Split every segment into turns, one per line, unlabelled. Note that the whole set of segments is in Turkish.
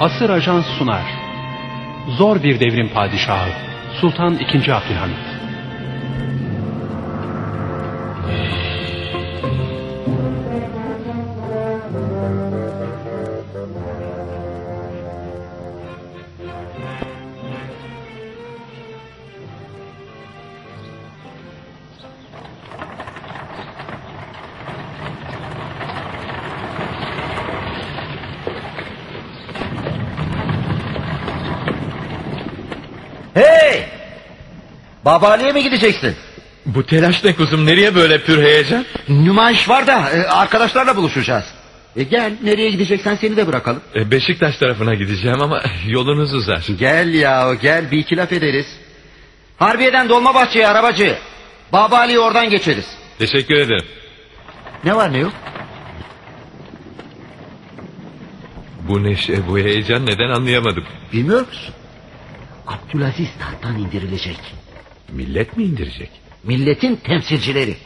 Asır Ajans sunar. Zor bir devrin padişahı Sultan II. Abdülhamit.
Babali'ye mi gideceksin?
Bu telaş ne kuzum nereye böyle pür heyecan?
Nümayiş var da e, arkadaşlarla buluşacağız. E gel nereye gideceksen seni de bırakalım.
E, Beşiktaş tarafına gideceğim ama yolunuz uzar.
Gel ya gel bir iki laf ederiz. Harbiye'den Dolmabahçe'ye arabacı. Babali'yi oradan geçeriz.
Teşekkür ederim.
Ne var ne yok?
Bu neşe bu heyecan neden anlayamadım.
Bilmiyor musun? Abdülaziz tahttan indirilecek.
Millet mi indirecek?
Milletin temsilcileri.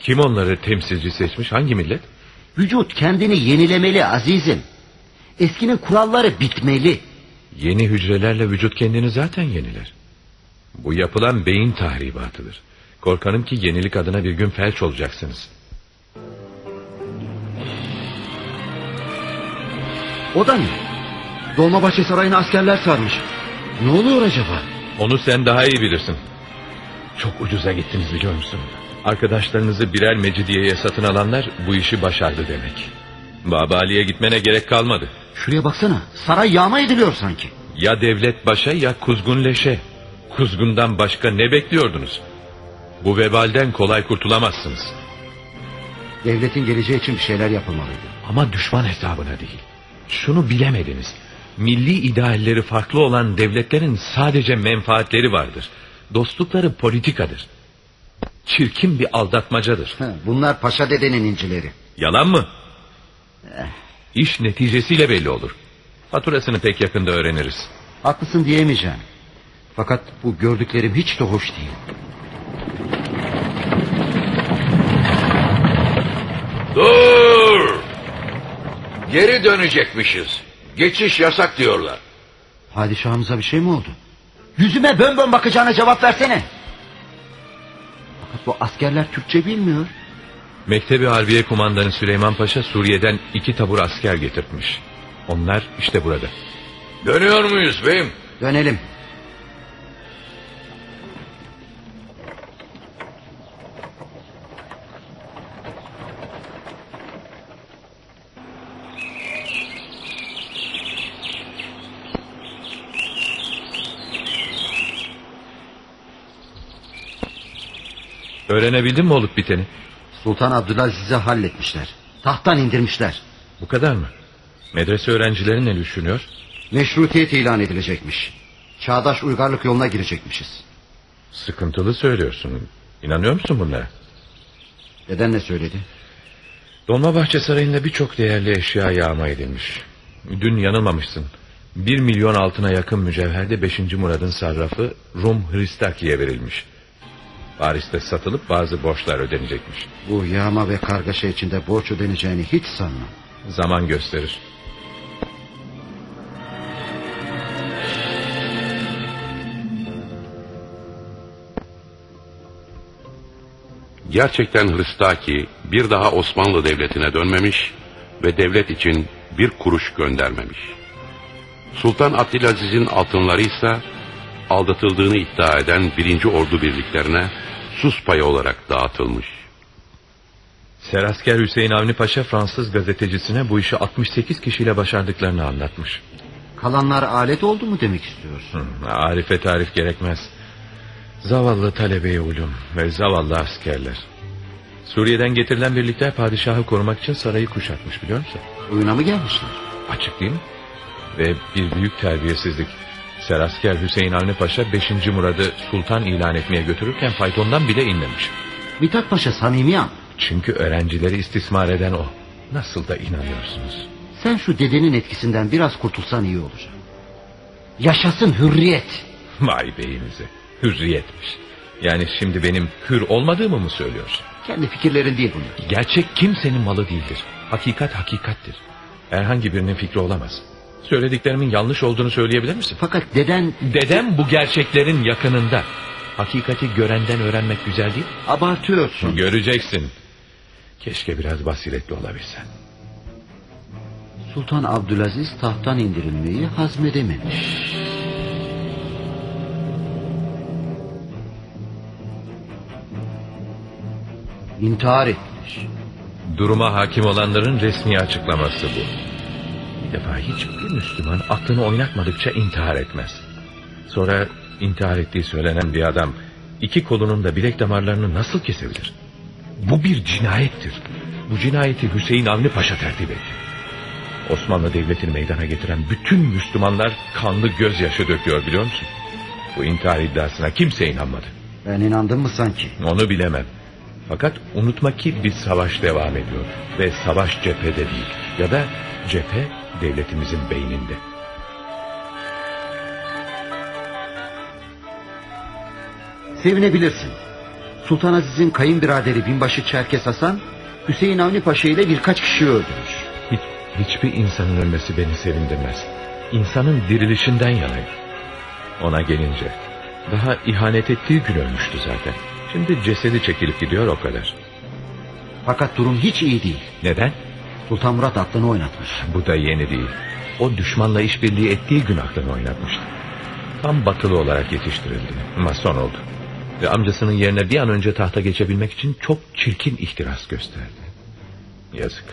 Kim onları temsilci seçmiş hangi millet?
Vücut kendini yenilemeli azizim. Eskinin kuralları bitmeli.
Yeni hücrelerle vücut kendini zaten yeniler. Bu yapılan beyin tahribatıdır. Korkarım ki yenilik adına bir gün felç olacaksınız.
O da ne? Dolmabahçe Sarayı'na askerler sarmış. Ne oluyor acaba?
Onu sen daha iyi bilirsin. Çok ucuza gittiniz biliyor musun? Arkadaşlarınızı birer mecidiyeye satın alanlar bu işi başardı demek. Baba Ali'ye gitmene gerek kalmadı.
Şuraya baksana. Saray yağma ediliyor sanki.
Ya devlet başa ya kuzgun leşe. Kuzgundan başka ne bekliyordunuz? Bu vebalden kolay kurtulamazsınız.
Devletin geleceği için bir şeyler yapılmalıydı.
Ama düşman hesabına değil. Şunu bilemediniz. Milli idealleri farklı olan devletlerin sadece menfaatleri vardır. Dostlukları politikadır. Çirkin bir aldatmacadır.
Bunlar paşa dedenin incileri.
Yalan mı? İş neticesiyle belli olur. Faturasını pek yakında öğreniriz.
Haklısın diyemeyeceğim. Fakat bu gördüklerim hiç de hoş değil.
Dur! Geri dönecekmişiz. Geçiş yasak diyorlar.
Padişahımıza bir şey mi oldu? Yüzüme bön bön bakacağına cevap versene. Fakat bu askerler Türkçe bilmiyor.
Mektebi Harbiye Kumandanı Süleyman Paşa Suriye'den iki tabur asker getirtmiş. Onlar işte burada.
Dönüyor muyuz beyim?
Dönelim.
Öğrenebildin mi olup biteni?
Sultan Abdülaziz'i halletmişler. Tahttan indirmişler.
Bu kadar mı? Medrese öğrencileri ne düşünüyor?
Meşrutiyet ilan edilecekmiş. Çağdaş uygarlık yoluna girecekmişiz.
Sıkıntılı söylüyorsun. İnanıyor musun bunlara?
Deden ne söyledi?
Dolmabahçe Sarayı'nda birçok değerli eşya yağma edilmiş. Dün yanılmamışsın. Bir milyon altına yakın mücevherde 5. Murad'ın sarrafı Rum Hristaki'ye verilmiş. Paris'te satılıp bazı borçlar ödenecekmiş.
Bu yağma ve kargaşa içinde borç ödeneceğini hiç sanmam.
Zaman gösterir.
Gerçekten Hırstaki bir daha Osmanlı Devleti'ne dönmemiş ve devlet için bir kuruş göndermemiş. Sultan Abdülaziz'in altınları ise aldatıldığını iddia eden birinci ordu birliklerine sus payı olarak dağıtılmış.
Serasker Hüseyin Avni Paşa Fransız gazetecisine bu işi 68 kişiyle başardıklarını anlatmış.
Kalanlar alet oldu mu demek istiyorsun?
Hı, Arife tarif gerekmez. Zavallı talebe ulum ve zavallı askerler. Suriye'den getirilen birlikler padişahı korumak için sarayı kuşatmış biliyor musun?
Oyuna mı gelmişler?
Açık değil mi? Ve bir büyük terbiyesizlik. Serasker Hüseyin Avni Paşa 5. Murad'ı sultan ilan etmeye götürürken faytondan bile inmemiş.
Mithat Paşa samimi an.
Çünkü öğrencileri istismar eden o. Nasıl da inanıyorsunuz?
Sen şu dedenin etkisinden biraz kurtulsan iyi olacak. Yaşasın hürriyet.
Vay beyinize. Hürriyetmiş. Yani şimdi benim hür olmadığımı mı söylüyorsun?
Kendi fikirlerin değil bunlar.
Gerçek kimsenin malı değildir. Hakikat hakikattir. Herhangi birinin fikri olamaz. Söylediklerimin yanlış olduğunu söyleyebilir misin?
Fakat deden
Dedem bu gerçeklerin yakınında. Hakikati görenden öğrenmek güzel değil.
abartıyorsun.
Göreceksin. Keşke biraz basiretli olabilsen.
Sultan Abdülaziz tahttan indirilmeyi hazmedememiş. İntihar etmiş.
Duruma hakim olanların resmi açıklaması bu. Bir defa hiçbir Müslüman aklını oynatmadıkça intihar etmez. Sonra intihar ettiği söylenen bir adam iki kolunun da bilek damarlarını nasıl kesebilir? Bu bir cinayettir. Bu cinayeti Hüseyin Avni Paşa tertip etti. Osmanlı Devleti'ni meydana getiren bütün Müslümanlar kanlı gözyaşı döküyor biliyor musun? Bu intihar iddiasına kimse inanmadı.
Ben inandım mı sanki?
Onu bilemem. Fakat unutma ki bir savaş devam ediyor. Ve savaş cephede değil. Ya da cephe devletimizin beyninde.
Sevinebilirsin. Sultan Aziz'in kayınbiraderi binbaşı Çerkes Hasan... ...Hüseyin Avni Paşa ile birkaç kişi öldürmüş.
Hiç, hiçbir insanın ölmesi beni sevindirmez. İnsanın dirilişinden yanayım. Ona gelince... ...daha ihanet ettiği gün ölmüştü zaten. Şimdi cesedi çekilip gidiyor o kadar.
Fakat durum hiç iyi değil.
Neden?
Sultan Murat aklını oynatmış.
Bu da yeni değil. O düşmanla işbirliği ettiği gün aklını oynatmıştı. Tam batılı olarak yetiştirildi. Ama son oldu. Ve amcasının yerine bir an önce tahta geçebilmek için çok çirkin ihtiras gösterdi. Yazık.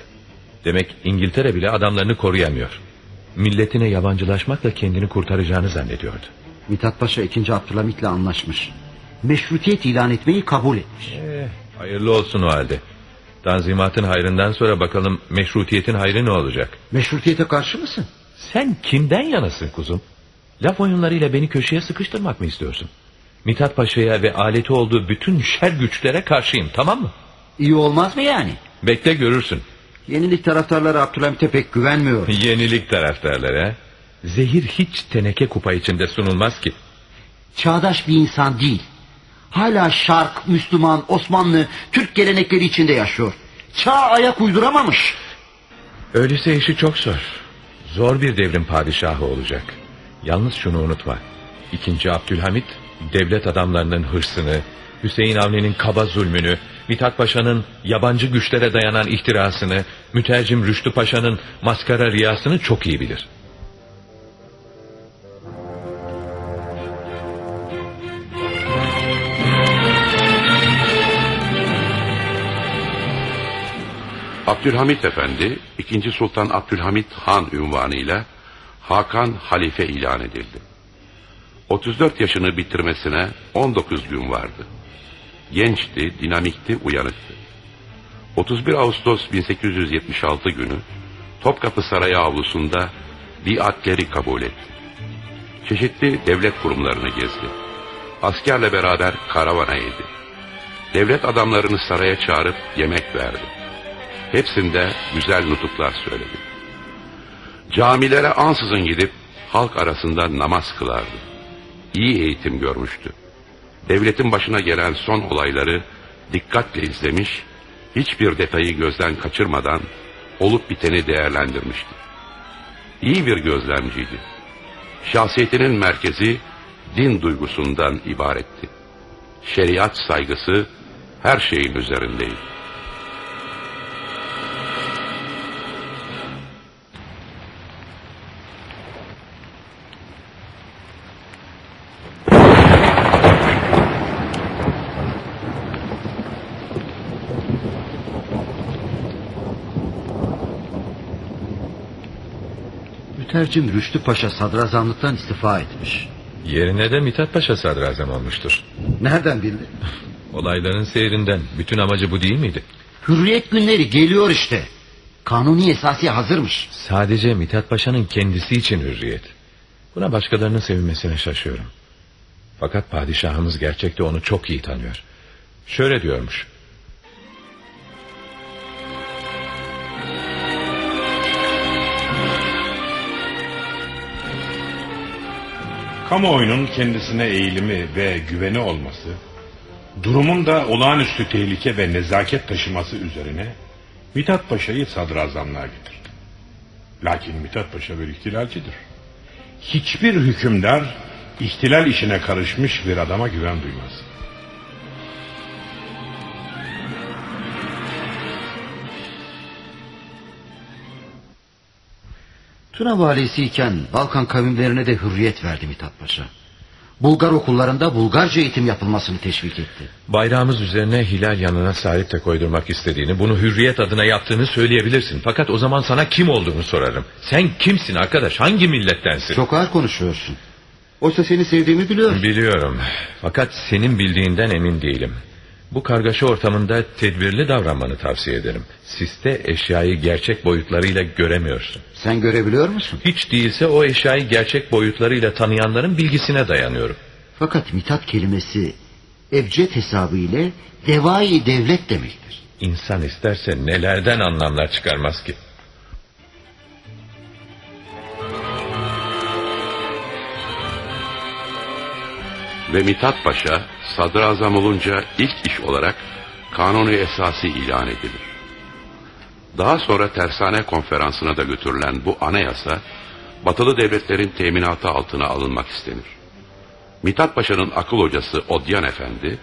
Demek İngiltere bile adamlarını koruyamıyor. Milletine yabancılaşmakla kendini kurtaracağını zannediyordu.
Mithat Paşa 2. Abdülhamit'le anlaşmış. Meşrutiyet ilan etmeyi kabul etmiş.
Eh, hayırlı olsun o halde. Tanzimatın hayrından sonra bakalım meşrutiyetin hayrı ne olacak?
Meşrutiyete karşı mısın?
Sen kimden yanasın kuzum? Laf oyunlarıyla beni köşeye sıkıştırmak mı istiyorsun? Mithat Paşa'ya ve aleti olduğu bütün şer güçlere karşıyım tamam mı?
İyi olmaz mı yani?
Bekle görürsün.
Yenilik taraftarları Abdülhamit'e pek güvenmiyor.
Yenilik taraftarları? Zehir hiç teneke kupa içinde sunulmaz ki.
Çağdaş bir insan değil. Hala Şark, Müslüman, Osmanlı, Türk gelenekleri içinde yaşıyor. Çağ ayak uyduramamış.
Öyleyse işi çok zor. Zor bir devrin padişahı olacak. Yalnız şunu unutma. İkinci Abdülhamit devlet adamlarının hırsını, Hüseyin Avni'nin kaba zulmünü, Mithat Paşa'nın yabancı güçlere dayanan ihtirasını, mütercim Rüştü Paşa'nın maskara riyasını çok iyi bilir.
Abdülhamit Efendi, 2. Sultan Abdülhamit Han ünvanıyla Hakan Halife ilan edildi. 34 yaşını bitirmesine 19 gün vardı. Gençti, dinamikti, uyanıktı. 31 Ağustos 1876 günü Topkapı Sarayı avlusunda biatleri kabul etti. Çeşitli devlet kurumlarını gezdi. Askerle beraber karavana yedi. Devlet adamlarını saraya çağırıp yemek verdi. Hepsinde güzel nutuklar söyledi. Camilere ansızın gidip halk arasında namaz kılardı. İyi eğitim görmüştü. Devletin başına gelen son olayları dikkatle izlemiş, hiçbir detayı gözden kaçırmadan olup biteni değerlendirmişti. İyi bir gözlemciydi. Şahsiyetinin merkezi din duygusundan ibaretti. Şeriat saygısı her şeyin üzerindeydi.
Mütercim Rüştü Paşa sadrazamlıktan istifa etmiş.
Yerine de Mithat Paşa sadrazam olmuştur.
Nereden bildi?
Olayların seyrinden bütün amacı bu değil miydi?
Hürriyet günleri geliyor işte. Kanuni esası hazırmış.
Sadece Mithat Paşa'nın kendisi için hürriyet. Buna başkalarının sevinmesine şaşıyorum. Fakat padişahımız gerçekte onu çok iyi tanıyor. Şöyle diyormuş.
Kamuoyunun kendisine eğilimi ve güveni olması, durumun da olağanüstü tehlike ve nezaket taşıması üzerine Mithat Paşa'yı sadrazamlığa getirdi. Lakin Mithat Paşa bir ihtilalcidir. Hiçbir hükümdar ihtilal işine karışmış bir adama güven duymaz.
Tuna valisiyken Balkan kavimlerine de hürriyet verdi Mithat Paşa. Bulgar okullarında Bulgarca eğitim yapılmasını teşvik etti.
Bayrağımız üzerine hilal yanına salip de koydurmak istediğini, bunu hürriyet adına yaptığını söyleyebilirsin. Fakat o zaman sana kim olduğunu sorarım. Sen kimsin arkadaş? Hangi millettensin?
Çok ağır konuşuyorsun. Oysa seni sevdiğimi biliyorum.
Biliyorum. Fakat senin bildiğinden emin değilim. Bu kargaşa ortamında tedbirli davranmanı tavsiye ederim. Siste eşyayı gerçek boyutlarıyla göremiyorsun.
Sen görebiliyor musun?
Hiç değilse o eşyayı gerçek boyutlarıyla tanıyanların bilgisine dayanıyorum.
Fakat Mithat kelimesi ebced hesabı ile devai devlet demektir.
İnsan isterse nelerden anlamlar çıkarmaz ki?
Ve Mithat Paşa sadrazam olunca ilk iş olarak kanunu esası ilan edilir. Daha sonra tersane konferansına da götürülen bu anayasa batılı devletlerin teminatı altına alınmak istenir. Mithat Paşa'nın akıl hocası Odyan Efendi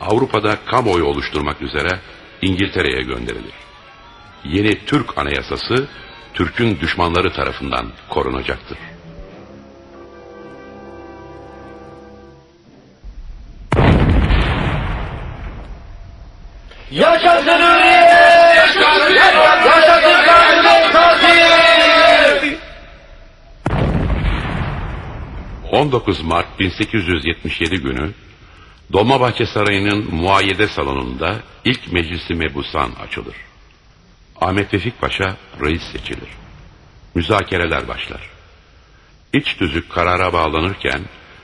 Avrupa'da kamuoyu oluşturmak üzere İngiltere'ye gönderilir. Yeni Türk anayasası Türk'ün düşmanları tarafından korunacaktır.
Yaşasın hürriyet! Yaşasın! Yaşasın kanun esası!
19 Mart 1877 günü Dolmabahçe Sarayı'nın muayyede salonunda ilk meclisi mebusan açılır. Ahmet Vefik Paşa reis seçilir. Müzakereler başlar. İç tüzük karara bağlanırken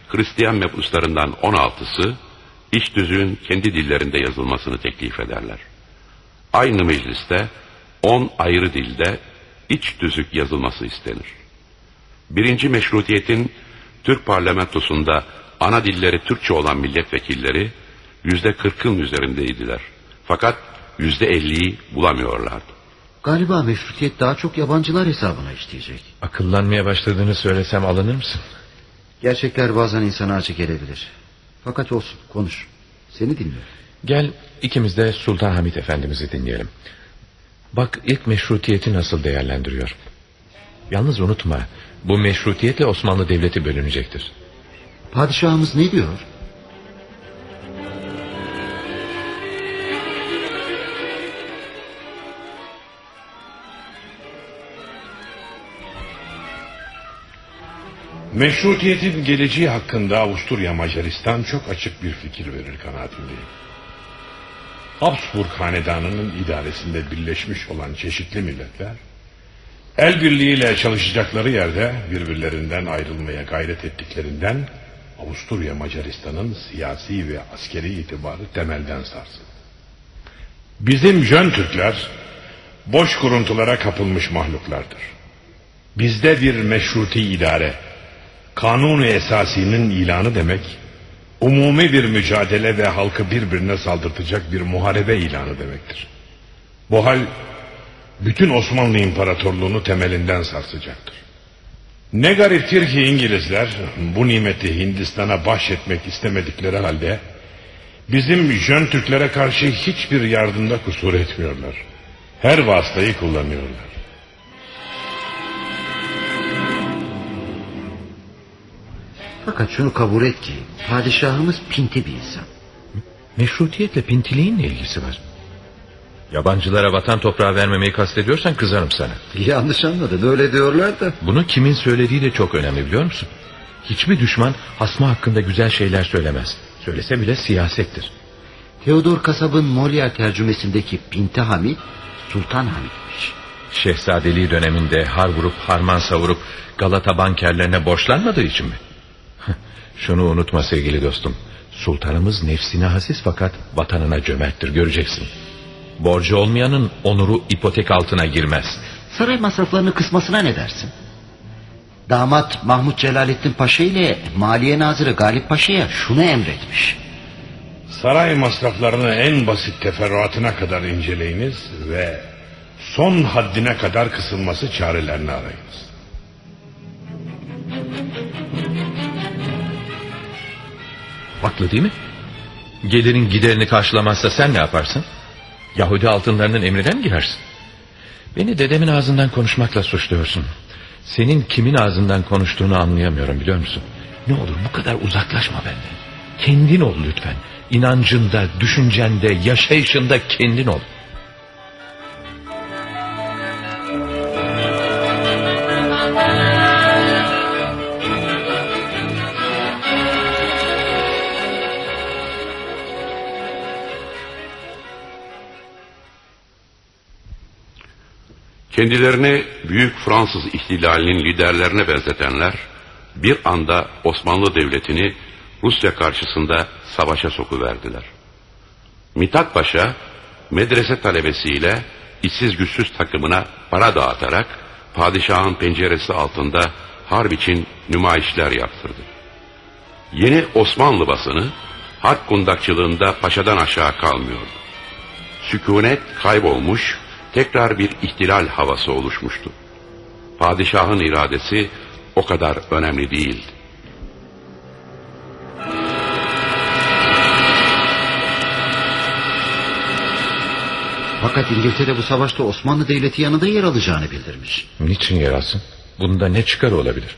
Hristiyan mebuslarından 16'sı iç tüzüğün kendi dillerinde yazılmasını teklif ederler. Aynı mecliste 10 ayrı dilde iç tüzük yazılması istenir. Birinci meşrutiyetin Türk parlamentosunda ana dilleri Türkçe olan milletvekilleri yüzde kırkın üzerindeydiler. Fakat yüzde elliyi bulamıyorlardı.
Galiba meşrutiyet daha çok yabancılar hesabına işleyecek.
Akıllanmaya başladığını söylesem alınır mısın?
Gerçekler bazen insana acı gelebilir. Fakat olsun konuş. Seni dinliyorum.
Gel ikimiz de Sultan Hamit Efendimiz'i dinleyelim. Bak ilk meşrutiyeti nasıl değerlendiriyor. Yalnız unutma bu meşrutiyetle Osmanlı Devleti bölünecektir.
Padişahımız ne diyor?
Meşrutiyetin geleceği hakkında Avusturya Macaristan çok açık bir fikir verir kanaatindeyim. Habsburg hanedanının idaresinde birleşmiş olan çeşitli milletler el birliğiyle çalışacakları yerde birbirlerinden ayrılmaya gayret ettiklerinden Avusturya Macaristan'ın siyasi ve askeri itibarı temelden sarsın. Bizim Jön Türkler boş kuruntulara kapılmış mahluklardır. Bizde bir meşruti idare, kanunu esasinin ilanı demek, umumi bir mücadele ve halkı birbirine saldırtacak bir muharebe ilanı demektir. Bu hal bütün Osmanlı İmparatorluğunu temelinden sarsacaktır. Ne gariptir ki İngilizler bu nimeti Hindistan'a bahşetmek istemedikleri halde bizim Jön Türklere karşı hiçbir yardımda kusur etmiyorlar. Her vasıtayı kullanıyorlar.
Fakat şunu kabul et ki padişahımız pinti bir insan.
Meşrutiyetle pintiliğin ne ilgisi var? Yabancılara vatan toprağı vermemeyi kastediyorsan kızarım sana.
Yanlış anladın öyle diyorlar da.
Bunu kimin söylediği de çok önemli biliyor musun? Hiçbir düşman hasma hakkında güzel şeyler söylemez. Söylese bile siyasettir.
Theodor Kasab'ın Molière tercümesindeki Pinti Hamid Sultan Hamid'miş.
Şehzadeliği döneminde har vurup harman savurup Galata bankerlerine borçlanmadığı için mi? Şunu unutma sevgili dostum. Sultanımız nefsine hasis fakat vatanına cömerttir göreceksin. Borcu olmayanın onuru ipotek altına girmez.
Saray masraflarını kısmasına ne dersin? Damat Mahmut Celalettin Paşa ile Maliye Nazırı Galip Paşa'ya şunu emretmiş.
Saray masraflarını en basit teferruatına kadar inceleyiniz ve son haddine kadar kısılması çarelerini arayınız.
Haklı değil mi? Gelirin giderini karşılamazsa sen ne yaparsın? Yahudi altınlarının emrine mi girersin? Beni dedemin ağzından konuşmakla suçluyorsun. Senin kimin ağzından konuştuğunu anlayamıyorum biliyor musun? Ne olur bu kadar uzaklaşma benden. Kendin ol lütfen. İnancında, düşüncende, yaşayışında kendin ol.
Kendilerini büyük Fransız ihtilalinin liderlerine benzetenler bir anda Osmanlı Devleti'ni Rusya karşısında savaşa sokuverdiler. Mithat Paşa medrese talebesiyle işsiz güçsüz takımına para dağıtarak padişahın penceresi altında harp için nümayişler yaptırdı. Yeni Osmanlı basını harp kundakçılığında paşadan aşağı kalmıyordu. Sükunet kaybolmuş, tekrar bir ihtilal havası oluşmuştu. Padişahın iradesi o kadar önemli değildi.
Fakat İngiltere bu savaşta Osmanlı Devleti yanında yer alacağını bildirmiş.
Niçin yer alsın? Bunda ne çıkar olabilir?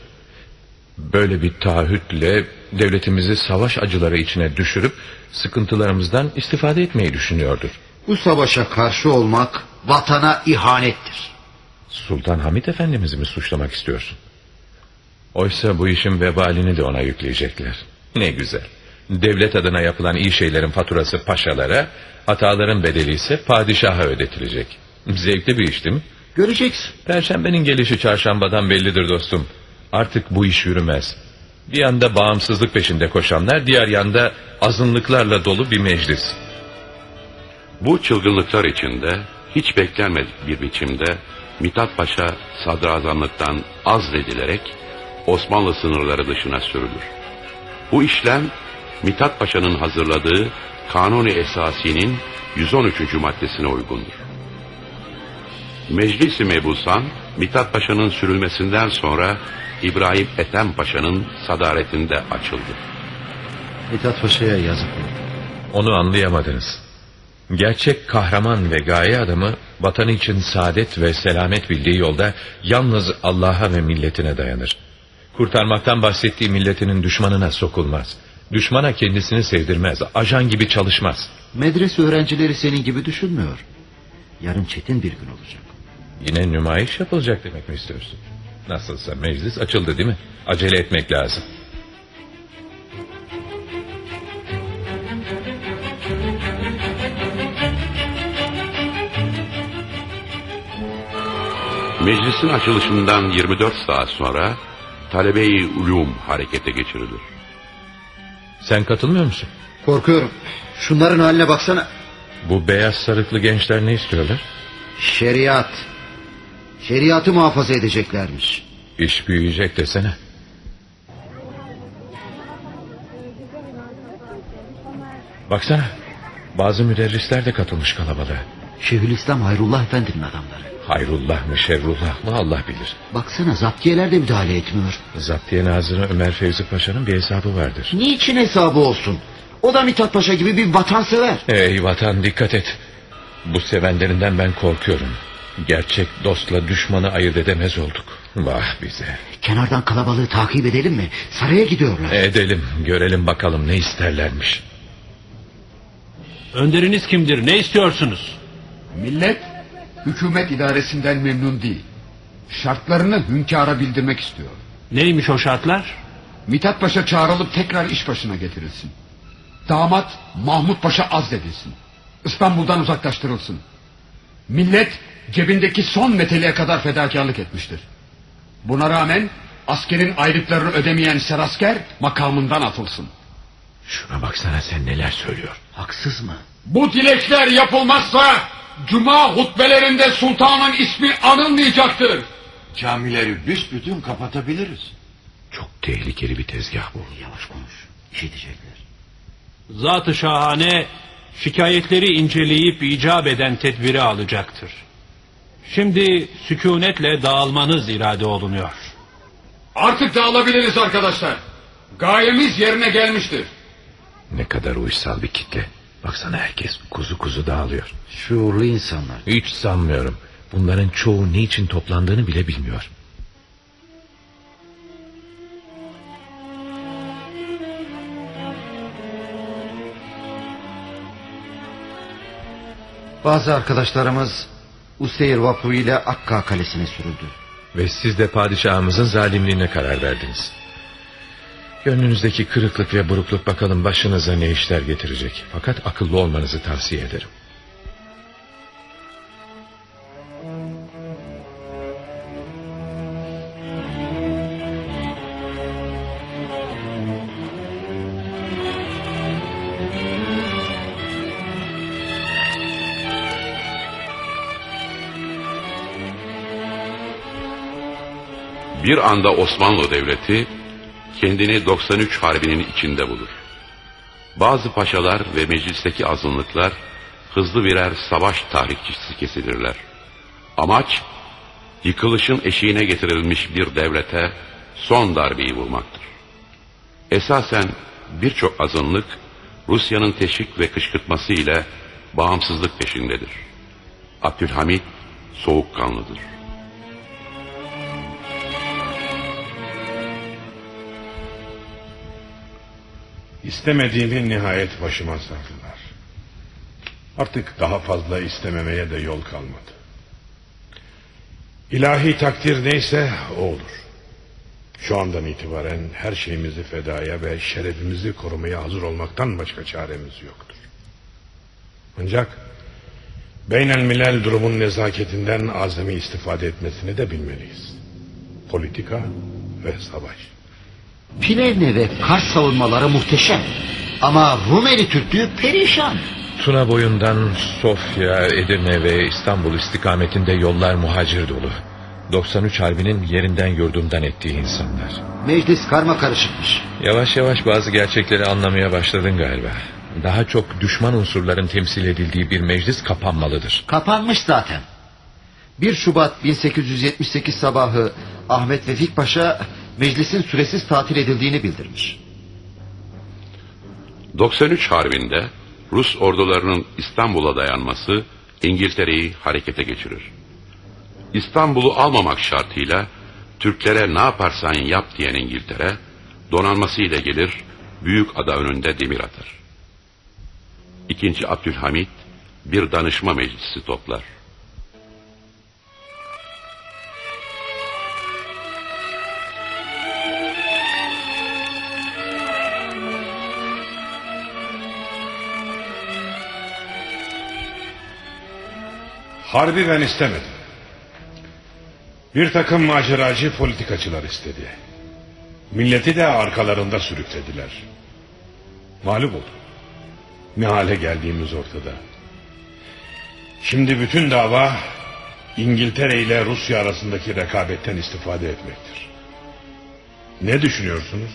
Böyle bir taahhütle devletimizi savaş acıları içine düşürüp sıkıntılarımızdan istifade etmeyi düşünüyordur.
Bu savaşa karşı olmak vatana ihanettir.
Sultan Hamid Efendimiz'i mi suçlamak istiyorsun? Oysa bu işin vebalini de ona yükleyecekler. Ne güzel. Devlet adına yapılan iyi şeylerin faturası paşalara, hataların bedeli ise padişaha ödetilecek. Zevkli bir iş değil mi?
Göreceksin.
Perşembenin gelişi çarşambadan bellidir dostum. Artık bu iş yürümez. Bir yanda bağımsızlık peşinde koşanlar, diğer yanda azınlıklarla dolu bir meclis.
Bu çılgınlıklar içinde hiç beklenmedik bir biçimde Mithat Paşa sadrazamlıktan azledilerek Osmanlı sınırları dışına sürülür. Bu işlem Mithat Paşa'nın hazırladığı Kanuni Esasi'nin 113. maddesine uygundur. Meclis-i Mebusan, Mithat Paşa'nın sürülmesinden sonra İbrahim Ethem Paşa'nın sadaretinde açıldı.
Mithat Paşa'ya yazık oldu.
Onu anlayamadınız. Gerçek kahraman ve gaye adamı vatanı için saadet ve selamet bildiği yolda yalnız Allah'a ve milletine dayanır. Kurtarmaktan bahsettiği milletinin düşmanına sokulmaz. Düşmana kendisini sevdirmez. Ajan gibi çalışmaz.
Medrese öğrencileri senin gibi düşünmüyor. Yarın çetin bir gün olacak.
Yine nümayiş yapılacak demek mi istiyorsun? Nasılsa meclis açıldı değil mi? Acele etmek lazım.
Meclisin açılışından 24 saat sonra Talebe-i Ulum harekete geçirilir.
Sen katılmıyor musun?
Korkuyorum. Şunların haline baksana.
Bu beyaz sarıklı gençler ne istiyorlar?
Şeriat. Şeriatı muhafaza edeceklermiş.
İş büyüyecek desene. Baksana. Bazı müderrisler de katılmış kalabalığa.
Şeyhülislam Hayrullah Efendi'nin adamları.
Hayrullah mı şerrullah mı Allah bilir.
Baksana zaptiyeler de müdahale etmiyor.
Zaptiye Nazırı Ömer Fevzi Paşa'nın bir hesabı vardır.
Niçin hesabı olsun? O da Mithat Paşa gibi bir vatansever.
Ey vatan dikkat et. Bu sevenlerinden ben korkuyorum. Gerçek dostla düşmanı ayırt edemez olduk. Vah bize.
Kenardan kalabalığı takip edelim mi? Saraya gidiyorlar.
Edelim görelim bakalım ne isterlermiş.
Önderiniz kimdir? Ne istiyorsunuz?
Millet hükümet idaresinden memnun değil. Şartlarını hünkâra bildirmek istiyor.
Neymiş o şartlar?
Mithat Paşa çağrılıp tekrar iş başına getirilsin. Damat Mahmut Paşa azledilsin. İstanbul'dan uzaklaştırılsın. Millet cebindeki son meteliğe kadar fedakarlık etmiştir. Buna rağmen askerin aylıklarını ödemeyen serasker makamından atılsın.
Şuna baksana sen neler söylüyor.
Haksız mı?
Bu dilekler yapılmazsa cuma hutbelerinde sultanın ismi anılmayacaktır.
Camileri büsbütün kapatabiliriz.
Çok tehlikeli bir tezgah bu.
Yavaş konuş. İşitecekler.
Zat-ı şahane şikayetleri inceleyip icap eden tedbiri alacaktır. Şimdi sükunetle dağılmanız irade olunuyor.
Artık dağılabiliriz arkadaşlar. Gayemiz yerine gelmiştir.
Ne kadar uysal bir kitle. Baksana herkes kuzu kuzu dağılıyor.
Şuurlu insanlar.
Hiç sanmıyorum. Bunların çoğu ne için toplandığını bile bilmiyor.
Bazı arkadaşlarımız Useyir vapuru ile Akka kalesine sürüldü.
Ve siz de padişahımızın zalimliğine karar verdiniz. Gönlünüzdeki kırıklık ve burukluk bakalım başınıza ne işler getirecek. Fakat akıllı olmanızı tavsiye ederim.
Bir anda Osmanlı Devleti kendini 93 Harbi'nin içinde bulur. Bazı paşalar ve meclisteki azınlıklar hızlı birer savaş tarihçisi kesilirler. Amaç yıkılışın eşiğine getirilmiş bir devlete son darbeyi vurmaktır. Esasen birçok azınlık Rusya'nın teşvik ve kışkırtması ile bağımsızlık peşindedir. Abdülhamit soğukkanlıdır.
İstemediğimi nihayet başıma sardılar. Artık daha fazla istememeye de yol kalmadı. İlahi takdir neyse o olur. Şu andan itibaren her şeyimizi fedaya ve şerefimizi korumaya hazır olmaktan başka çaremiz yoktur. Ancak beynel milel durumun nezaketinden azami istifade etmesini de bilmeliyiz. Politika ve savaş.
Plevne ve Kars savunmaları muhteşem. Ama Rumeli Türklüğü perişan.
Tuna boyundan Sofya, Edirne ve İstanbul istikametinde yollar muhacir dolu. 93 Harbi'nin yerinden yurdundan ettiği insanlar.
Meclis karma karışıkmış.
Yavaş yavaş bazı gerçekleri anlamaya başladın galiba. Daha çok düşman unsurların temsil edildiği bir meclis kapanmalıdır.
Kapanmış zaten. 1 Şubat 1878 sabahı Ahmet Vefik Paşa meclisin süresiz tatil edildiğini bildirmiş.
93 Harbi'nde Rus ordularının İstanbul'a dayanması İngiltere'yi harekete geçirir. İstanbul'u almamak şartıyla Türklere ne yaparsan yap diyen İngiltere donanmasıyla gelir büyük ada önünde demir atar. İkinci Abdülhamit bir danışma meclisi toplar.
Harbi ben istemedim. Bir takım maceracı politikacılar istedi. Milleti de arkalarında sürüklediler. Mağlup olduk. Ne hale geldiğimiz ortada. Şimdi bütün dava İngiltere ile Rusya arasındaki rekabetten istifade etmektir. Ne düşünüyorsunuz?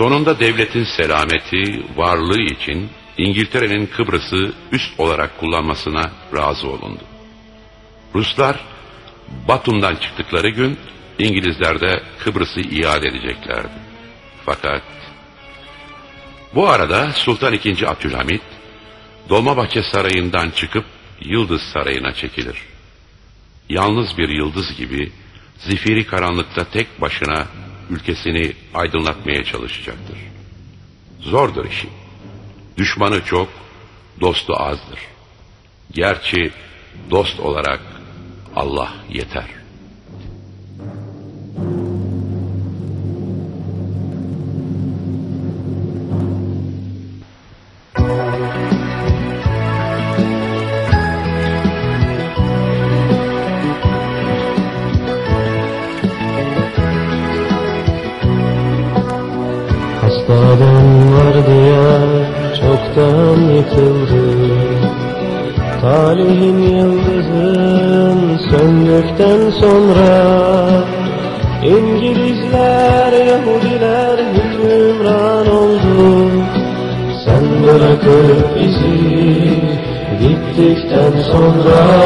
Sonunda devletin selameti, varlığı için İngiltere'nin Kıbrıs'ı üst olarak kullanmasına razı olundu. Ruslar Batum'dan çıktıkları gün İngilizler de Kıbrıs'ı iade edeceklerdi. Fakat bu arada Sultan II. Abdülhamit Dolmabahçe Sarayı'ndan çıkıp Yıldız Sarayı'na çekilir. Yalnız bir yıldız gibi zifiri karanlıkta tek başına ülkesini aydınlatmaya çalışacaktır. Zordur işi. Düşmanı çok, dostu azdır. Gerçi dost olarak Allah yeter.
Gittikten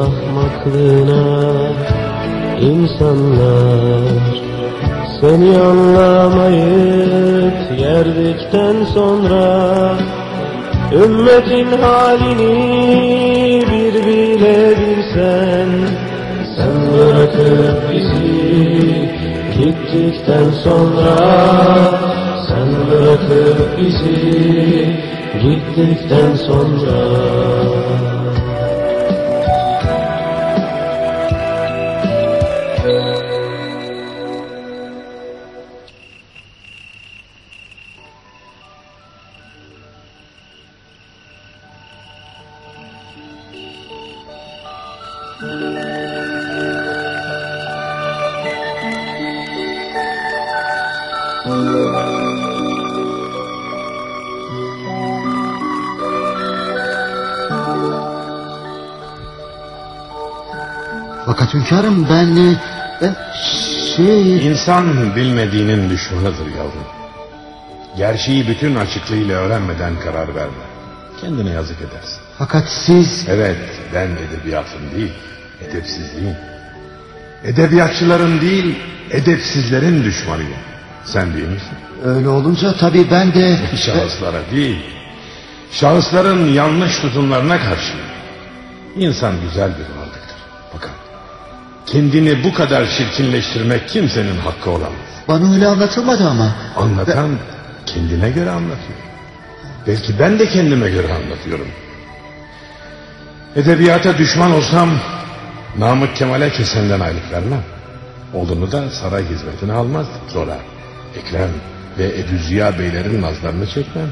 ahmaklığına insanlar Seni anlamayıp yerdikten sonra Ümmetin halini bir bile bilsen Sen bırakıp bizi gittikten sonra Sen bırakıp bizi gittikten sonra
hünkârım ben... e, Ben şey...
İnsan bilmediğinin düşmanıdır yavrum. Gerçeği bütün açıklığıyla öğrenmeden karar verme. Kendine yazık edersin.
Fakat siz...
Evet ben edebiyatın değil edepsizliğin. Edebiyatçıların değil edepsizlerin düşmanıyım. Sen değil misin?
Öyle olunca tabii ben de...
Şahıslara değil. Şahısların yanlış tutumlarına karşı. İnsan güzel bir varlıktır. Kendini bu kadar çirkinleştirmek kimsenin hakkı olamaz.
Bana öyle anlatılmadı ama.
Anlatan kendine göre anlatıyor. Belki ben de kendime göre anlatıyorum. Edebiyata düşman olsam Namık Kemal'e kesenden aylık vermem. Oğlunu da saray hizmetine almazdım. Sonra Ekrem ve Ebu Ziya beylerin nazlarını çekmem.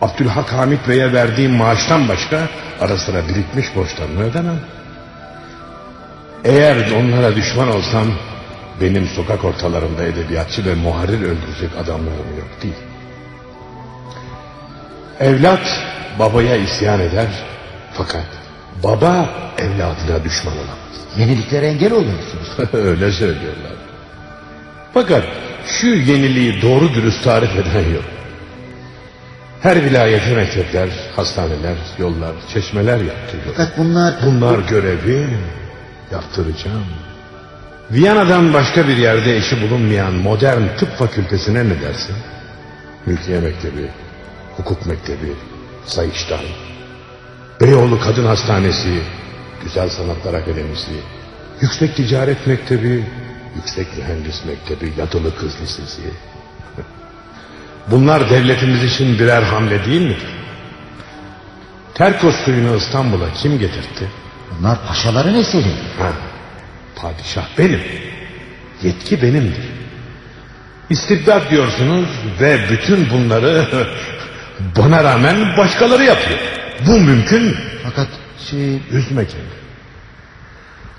Abdülhak Hamit Bey'e verdiğim maaştan başka ara sıra birikmiş borçlarını ödemem. Eğer onlara düşman olsam benim sokak ortalarında edebiyatçı ve muharir öldürecek adamlarım yok değil. Evlat babaya isyan eder fakat baba evladına düşman olamaz.
Yeniliklere engel oluyorsunuz.
Öyle söylüyorlar. Fakat şu yeniliği doğru dürüst tarif eden yok. Her vilayete mektepler, hastaneler, yollar, çeşmeler yaptırıyor.
Fakat bunlar...
Bunlar görevi yaptıracağım. Viyana'dan başka bir yerde eşi bulunmayan modern tıp fakültesine ne dersin? Mülkiye Mektebi, Hukuk Mektebi, Sayıştay, Beyoğlu Kadın Hastanesi, Güzel Sanatlar Akademisi, Yüksek Ticaret Mektebi, Yüksek Mühendis Mektebi, Yatılı Kız Lisesi. Bunlar devletimiz için birer hamle değil midir? Terkos suyunu İstanbul'a kim getirtti?
Bunlar paşaların eseri.
Ha, padişah benim. Yetki benimdir. İstibdat diyorsunuz ve bütün bunları bana rağmen başkaları yapıyor. Bu mümkün mü?
Fakat şey...
Üzme kendini.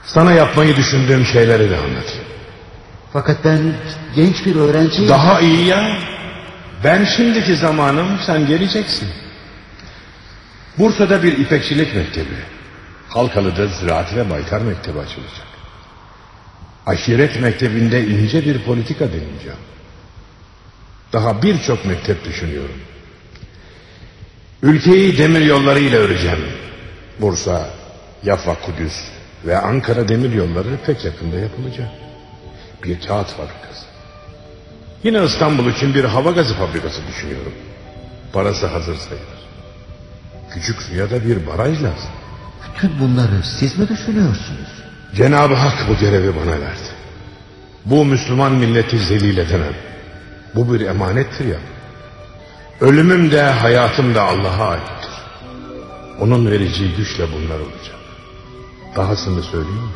Sana yapmayı düşündüğüm şeyleri de anlatayım.
Fakat ben genç bir öğrenciyim.
Daha iyi ya. Ben şimdiki zamanım sen geleceksin. Bursa'da bir ipekçilik mektebi. Halkalı'da ziraat ve baytar mektebi açılacak. Aşiret mektebinde ince bir politika deneyeceğim. Daha birçok mektep düşünüyorum. Ülkeyi demir yollarıyla öreceğim. Bursa, Yafa, Kudüs ve Ankara demir yolları pek yakında yapılacak. Bir kağıt fabrikası. Yine İstanbul için bir hava gazı fabrikası düşünüyorum. Parası hazır sayılır. Küçük suya da bir baraj lazım.
Bütün bunları siz mi düşünüyorsunuz?
Cenab-ı Hak bu görevi bana verdi. Bu Müslüman milleti zelil edemem. Bu bir emanettir ya. Ölümüm de hayatım da Allah'a aittir. Onun vereceği güçle bunlar olacak. Dahasını söyleyeyim mi?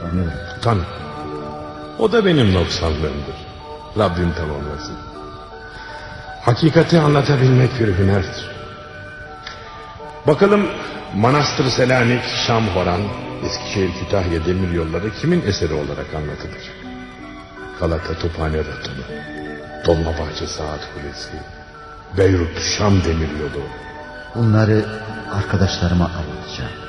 Tanıyorum.
Tanı. O da benim noksanlığımdır. Rabbim tamamlasın. Hakikati anlatabilmek bir hünerdir. Bakalım Manastır Selanik, Şam Horan, Eskişehir Kütahya demir yolları kimin eseri olarak anlatılacak? Galata Tophane Ratoru, Dolmabahçe Saat Kulesi, Beyrut Şam demir yolu.
Bunları arkadaşlarıma anlatacağım.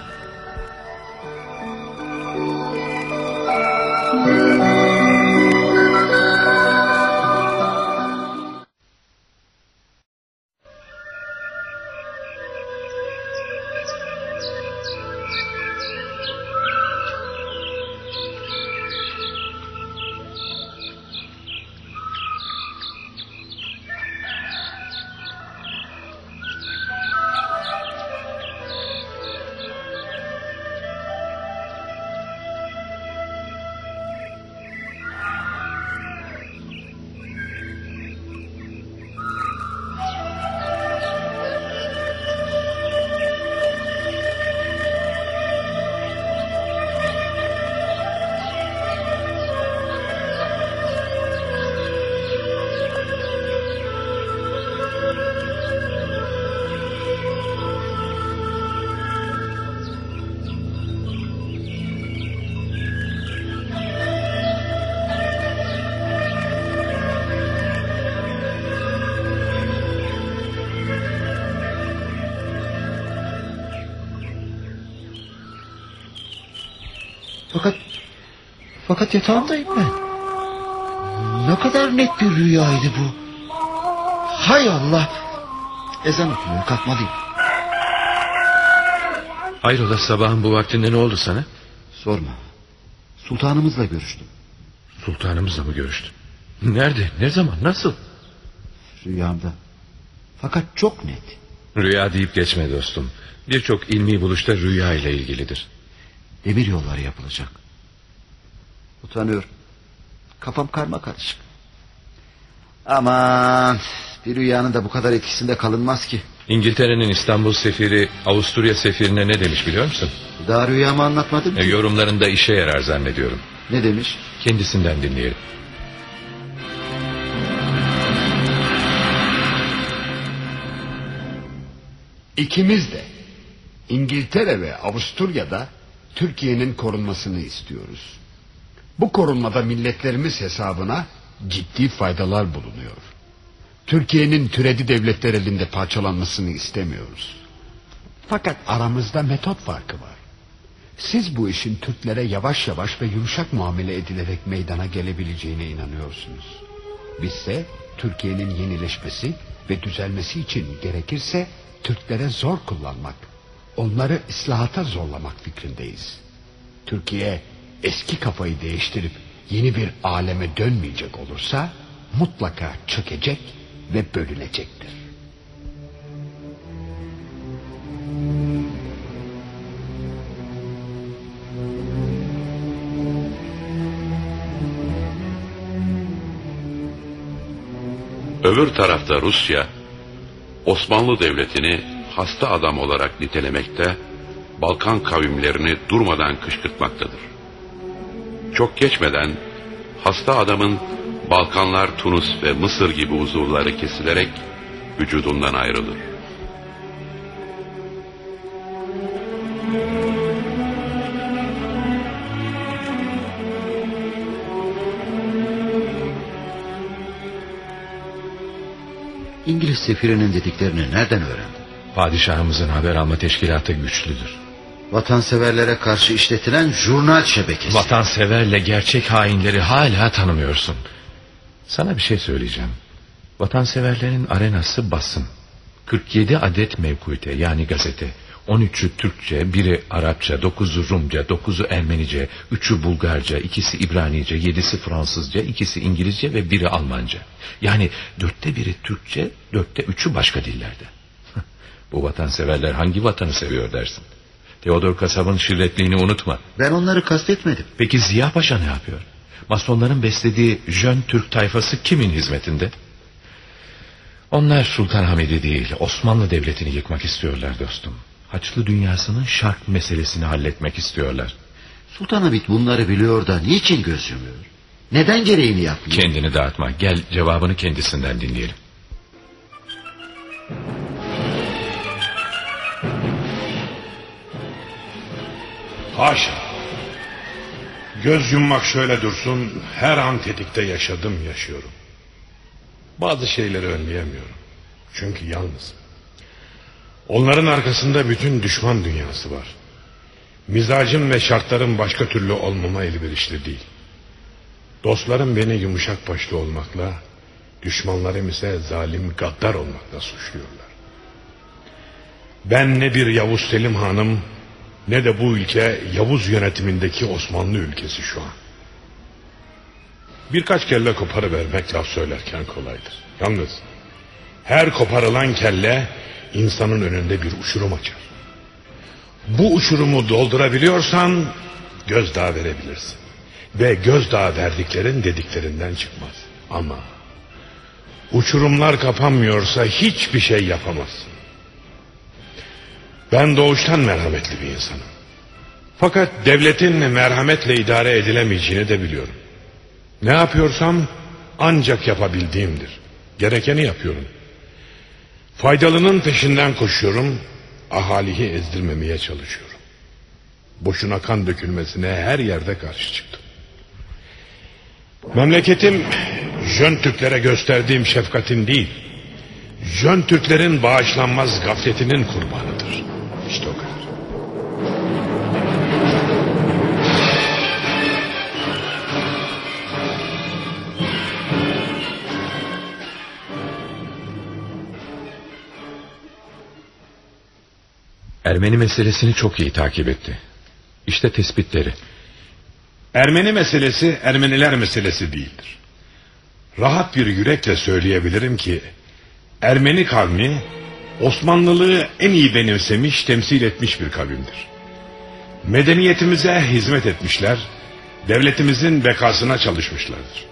Fakat yatağımdayım ben. Ne kadar net bir rüyaydı bu. Hay Allah. Ezan okunuyor kalkmalıyım.
Hayrola sabahın bu vaktinde ne oldu sana?
Sorma. Sultanımızla görüştüm.
Sultanımızla mı görüştün? Nerede? Ne zaman? Nasıl?
Rüyamda. Fakat çok net.
Rüya deyip geçme dostum. Birçok ilmi buluşta rüya ile ilgilidir.
Demir yolları yapılacak. Utanıyorum. Kafam karma karışık. Aman bir rüyanın da bu kadar etkisinde kalınmaz ki.
İngiltere'nin İstanbul sefiri Avusturya sefirine ne demiş biliyor musun?
Daha rüyamı anlatmadım
E,
ki.
yorumlarında işe yarar zannediyorum.
Ne demiş?
Kendisinden dinleyelim.
İkimiz de İngiltere ve Avusturya'da Türkiye'nin korunmasını istiyoruz. Bu korunmada milletlerimiz hesabına ciddi faydalar bulunuyor. Türkiye'nin türedi devletler elinde parçalanmasını istemiyoruz. Fakat aramızda metot farkı var. Siz bu işin Türklere yavaş yavaş ve yumuşak muamele edilerek meydana gelebileceğine inanıyorsunuz. Bizse Türkiye'nin yenileşmesi ve düzelmesi için gerekirse Türklere zor kullanmak, onları islahata zorlamak fikrindeyiz. Türkiye eski kafayı değiştirip yeni bir aleme dönmeyecek olursa mutlaka çökecek ve bölünecektir.
Öbür tarafta Rusya, Osmanlı Devleti'ni hasta adam olarak nitelemekte, Balkan kavimlerini durmadan kışkırtmaktadır. Çok geçmeden hasta adamın Balkanlar, Tunus ve Mısır gibi uzuvları kesilerek vücudundan ayrılır.
İngiliz sefirinin dediklerini nereden öğrendin?
Padişahımızın haber alma teşkilatı güçlüdür.
Vatanseverlere karşı işletilen jurnal şebekesi.
Vatanseverle gerçek hainleri hala tanımıyorsun. Sana bir şey söyleyeceğim. Vatanseverlerin arenası basın. 47 adet mevkuite yani gazete. 13'ü Türkçe, biri Arapça, 9'u Rumca, 9'u Ermenice, 3'ü Bulgarca, ikisi İbranice, 7'si Fransızca, ikisi İngilizce ve biri Almanca. Yani dörtte biri Türkçe, dörtte üçü başka dillerde. Bu vatanseverler hangi vatanı seviyor dersin? Teodor Kasab'ın şirretliğini unutma.
Ben onları kastetmedim.
Peki Ziya Paşa ne yapıyor? Masonların beslediği Jön Türk tayfası kimin hizmetinde? Onlar Sultan Hamid'i değil Osmanlı Devleti'ni yıkmak istiyorlar dostum. Haçlı dünyasının şark meselesini halletmek istiyorlar.
Sultan Hamid bunları biliyor da niçin göz yumuyor? Neden gereğini yapmıyor?
Kendini dağıtma. Gel cevabını kendisinden dinleyelim.
Haşa. Göz yummak şöyle dursun, her an tetikte yaşadım yaşıyorum. Bazı şeyleri önleyemiyorum. Çünkü yalnızım. Onların arkasında bütün düşman dünyası var. Mizacım ve şartlarım başka türlü olmama elverişli değil. Dostlarım beni yumuşak başlı olmakla, düşmanlarım ise zalim gaddar olmakla suçluyorlar. Ben ne bir Yavuz Selim Hanım, ne de bu ülke Yavuz yönetimindeki Osmanlı ülkesi şu an. Birkaç kelle koparı vermek laf söylerken kolaydır. Yalnız her koparılan kelle insanın önünde bir uçurum açar. Bu uçurumu doldurabiliyorsan gözdağı verebilirsin. Ve gözdağı verdiklerin dediklerinden çıkmaz. Ama uçurumlar kapanmıyorsa hiçbir şey yapamazsın. Ben doğuştan merhametli bir insanım. Fakat devletin merhametle idare edilemeyeceğini de biliyorum. Ne yapıyorsam ancak yapabildiğimdir. Gerekeni yapıyorum. Faydalının peşinden koşuyorum. Ahaliyi ezdirmemeye çalışıyorum. Boşuna kan dökülmesine her yerde karşı çıktım. Memleketim Jön Türklere gösterdiğim şefkatin değil, Jön Türklerin bağışlanmaz gafletinin kurbanıdır. İşte o kadar.
Ermeni meselesini çok iyi takip etti. İşte tespitleri.
Ermeni meselesi Ermeniler meselesi değildir. Rahat bir yürekle söyleyebilirim ki Ermeni kavmi Osmanlılığı en iyi benimsemiş, temsil etmiş bir kavimdir. Medeniyetimize hizmet etmişler, devletimizin bekasına çalışmışlardır.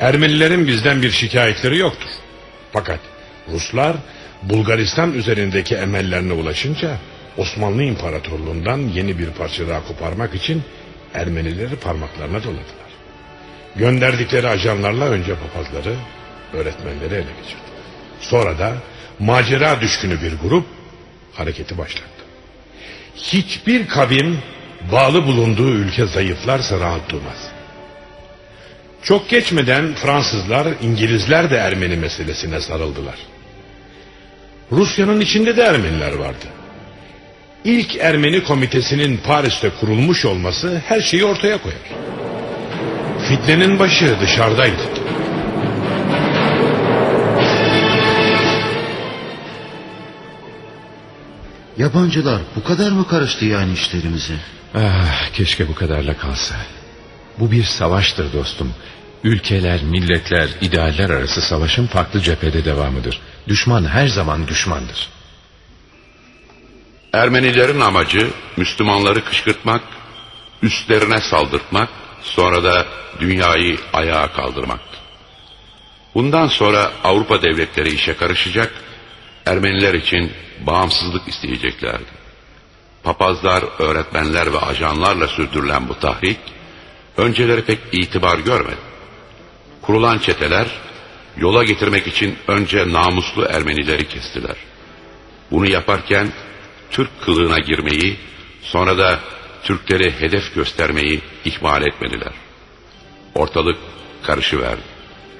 Ermenilerin bizden bir şikayetleri yoktur. Fakat Ruslar Bulgaristan üzerindeki emellerine ulaşınca Osmanlı İmparatorluğundan yeni bir parça daha koparmak için Ermenileri parmaklarına doladılar. Gönderdikleri ajanlarla önce papazları, öğretmenleri ele geçirdi. Sonra da macera düşkünü bir grup hareketi başlattı. Hiçbir kavim bağlı bulunduğu ülke zayıflarsa rahat durmaz. Çok geçmeden Fransızlar, İngilizler de Ermeni meselesine sarıldılar. Rusya'nın içinde de Ermeniler vardı. İlk Ermeni komitesinin Paris'te kurulmuş olması her şeyi ortaya koyar. Fitnenin başı dışarıdaydı.
Yabancılar bu kadar mı karıştı yani işlerimize?
Ah, keşke bu kadarla kalsa. Bu bir savaştır dostum. Ülkeler, milletler, idealler arası savaşın farklı cephede devamıdır. Düşman her zaman düşmandır.
Ermenilerin amacı Müslümanları kışkırtmak, üstlerine saldırtmak, sonra da dünyayı ayağa kaldırmaktı. Bundan sonra Avrupa devletleri işe karışacak, Ermeniler için bağımsızlık isteyeceklerdi. Papazlar, öğretmenler ve ajanlarla sürdürülen bu tahrik, önceleri pek itibar görmedi. Kurulan çeteler, yola getirmek için önce namuslu Ermenileri kestiler. Bunu yaparken Türk kılığına girmeyi, sonra da Türkleri hedef göstermeyi ihmal etmediler. Ortalık karışıverdi.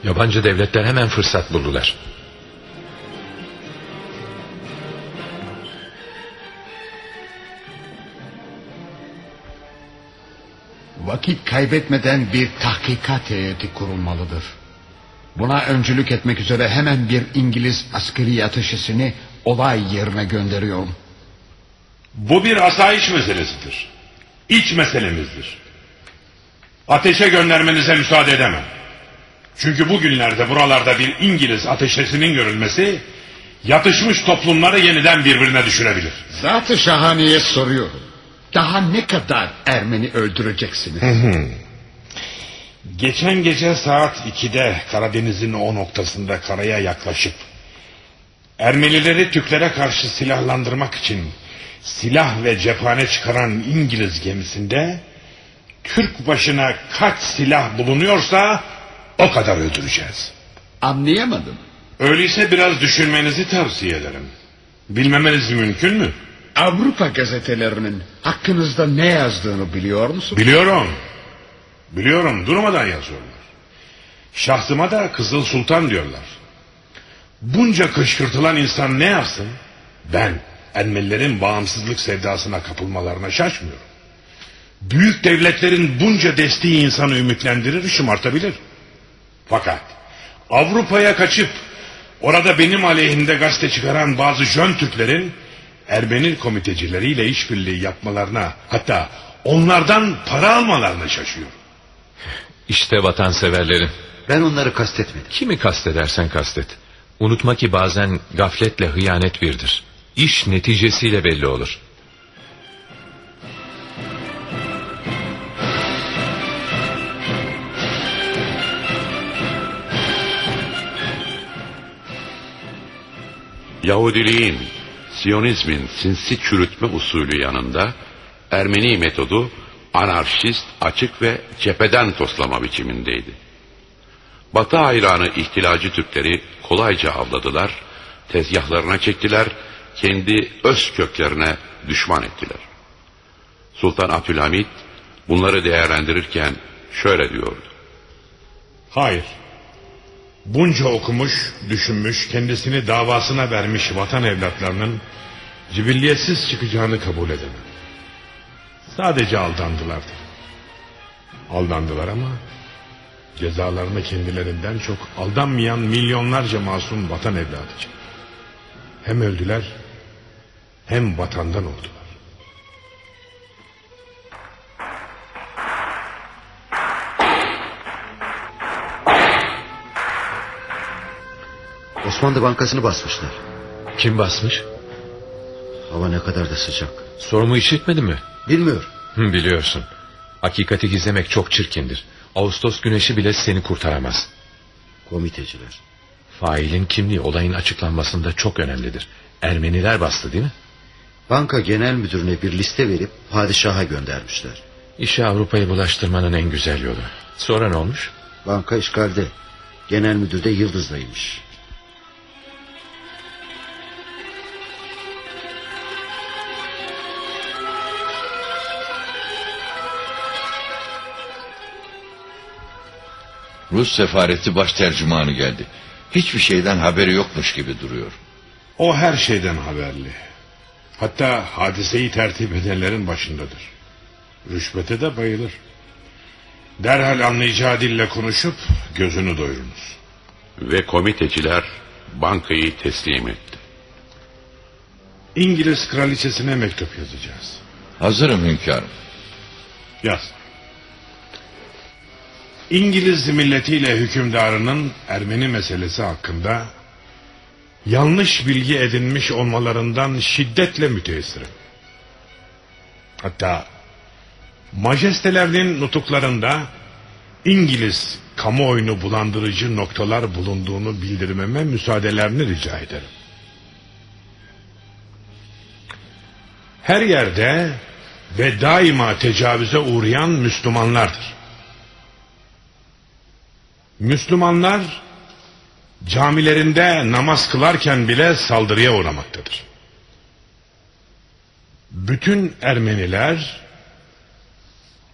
Yabancı devletler hemen fırsat buldular.
Vakit kaybetmeden bir tahkikat heyeti kurulmalıdır. Buna öncülük etmek üzere hemen bir İngiliz askeri ateşesini olay yerine gönderiyorum.
Bu bir asayiş meselesidir. İç meselemizdir. Ateşe göndermenize müsaade edemem. Çünkü bugünlerde buralarda bir İngiliz ateşesinin görülmesi yatışmış toplumları yeniden birbirine düşürebilir.
Zatı şahaneye soruyorum. Daha ne kadar Ermeni öldüreceksiniz?
Geçen gece saat 2'de Karadeniz'in o noktasında karaya yaklaşıp Ermenileri Türklere karşı silahlandırmak için silah ve cephane çıkaran İngiliz gemisinde Türk başına kaç silah bulunuyorsa o kadar öldüreceğiz.
Anlayamadım.
Öyleyse biraz düşünmenizi tavsiye ederim. Bilmemeniz mümkün mü?
Avrupa gazetelerinin hakkınızda ne yazdığını biliyor musun?
Biliyorum. Biliyorum durmadan yazıyorlar. Şahsıma da Kızıl Sultan diyorlar. Bunca kışkırtılan insan ne yapsın? Ben Ermenilerin bağımsızlık sevdasına kapılmalarına şaşmıyorum. Büyük devletlerin bunca desteği insanı ümitlendirir, şımartabilir. Fakat Avrupa'ya kaçıp orada benim aleyhimde gazete çıkaran bazı jön Türklerin Ermeni komitecileriyle işbirliği yapmalarına hatta onlardan para almalarına şaşıyorum.
İşte vatanseverlerin.
Ben onları kastetmedim.
Kimi kastedersen kastet. Unutma ki bazen gafletle hıyanet birdir. İş neticesiyle belli olur.
Yahudiliğin, Siyonizmin sinsi çürütme usulü yanında Ermeni metodu anarşist, açık ve cepheden toslama biçimindeydi. Batı hayranı ihtilacı Türkleri kolayca avladılar, tezgahlarına çektiler, kendi öz köklerine düşman ettiler. Sultan Abdülhamit bunları değerlendirirken şöyle diyordu.
Hayır. Bunca okumuş, düşünmüş, kendisini davasına vermiş vatan evlatlarının cibilliyetsiz çıkacağını kabul edemem. Sadece aldandılardır. Aldandılar ama cezalarını kendilerinden çok aldanmayan milyonlarca masum vatan evladı çekti. Hem öldüler hem vatandan oldular.
Osmanlı Bankası'nı basmışlar.
Kim basmış?
Hava ne kadar da sıcak.
Sorumu işitmedin mi?
Bilmiyorum.
Hı, biliyorsun. Hakikati gizlemek çok çirkindir. Ağustos güneşi bile seni kurtaramaz.
Komiteciler.
Failin kimliği olayın açıklanmasında çok önemlidir. Ermeniler bastı değil mi?
Banka genel müdürüne bir liste verip padişaha göndermişler.
İşe Avrupa'yı bulaştırmanın en güzel yolu. Sonra ne olmuş?
Banka işgalde. Genel müdür de Yıldız'daymış.
Rus sefareti baş tercümanı geldi. Hiçbir şeyden haberi yokmuş gibi duruyor.
O her şeyden haberli. Hatta hadiseyi tertip edenlerin başındadır. Rüşvete de bayılır. Derhal anlayacağı dille konuşup gözünü doyurunuz.
Ve komiteciler bankayı teslim etti.
İngiliz kraliçesine mektup yazacağız.
Hazırım hünkârım.
Yaz. İngiliz milletiyle hükümdarının Ermeni meselesi hakkında yanlış bilgi edinmiş olmalarından şiddetle müteessirim. Hatta majestelerinin nutuklarında İngiliz kamuoyunu bulandırıcı noktalar bulunduğunu bildirmeme müsaadelerini rica ederim. Her yerde ve daima tecavüze uğrayan Müslümanlardır. Müslümanlar camilerinde namaz kılarken bile saldırıya uğramaktadır. Bütün Ermeniler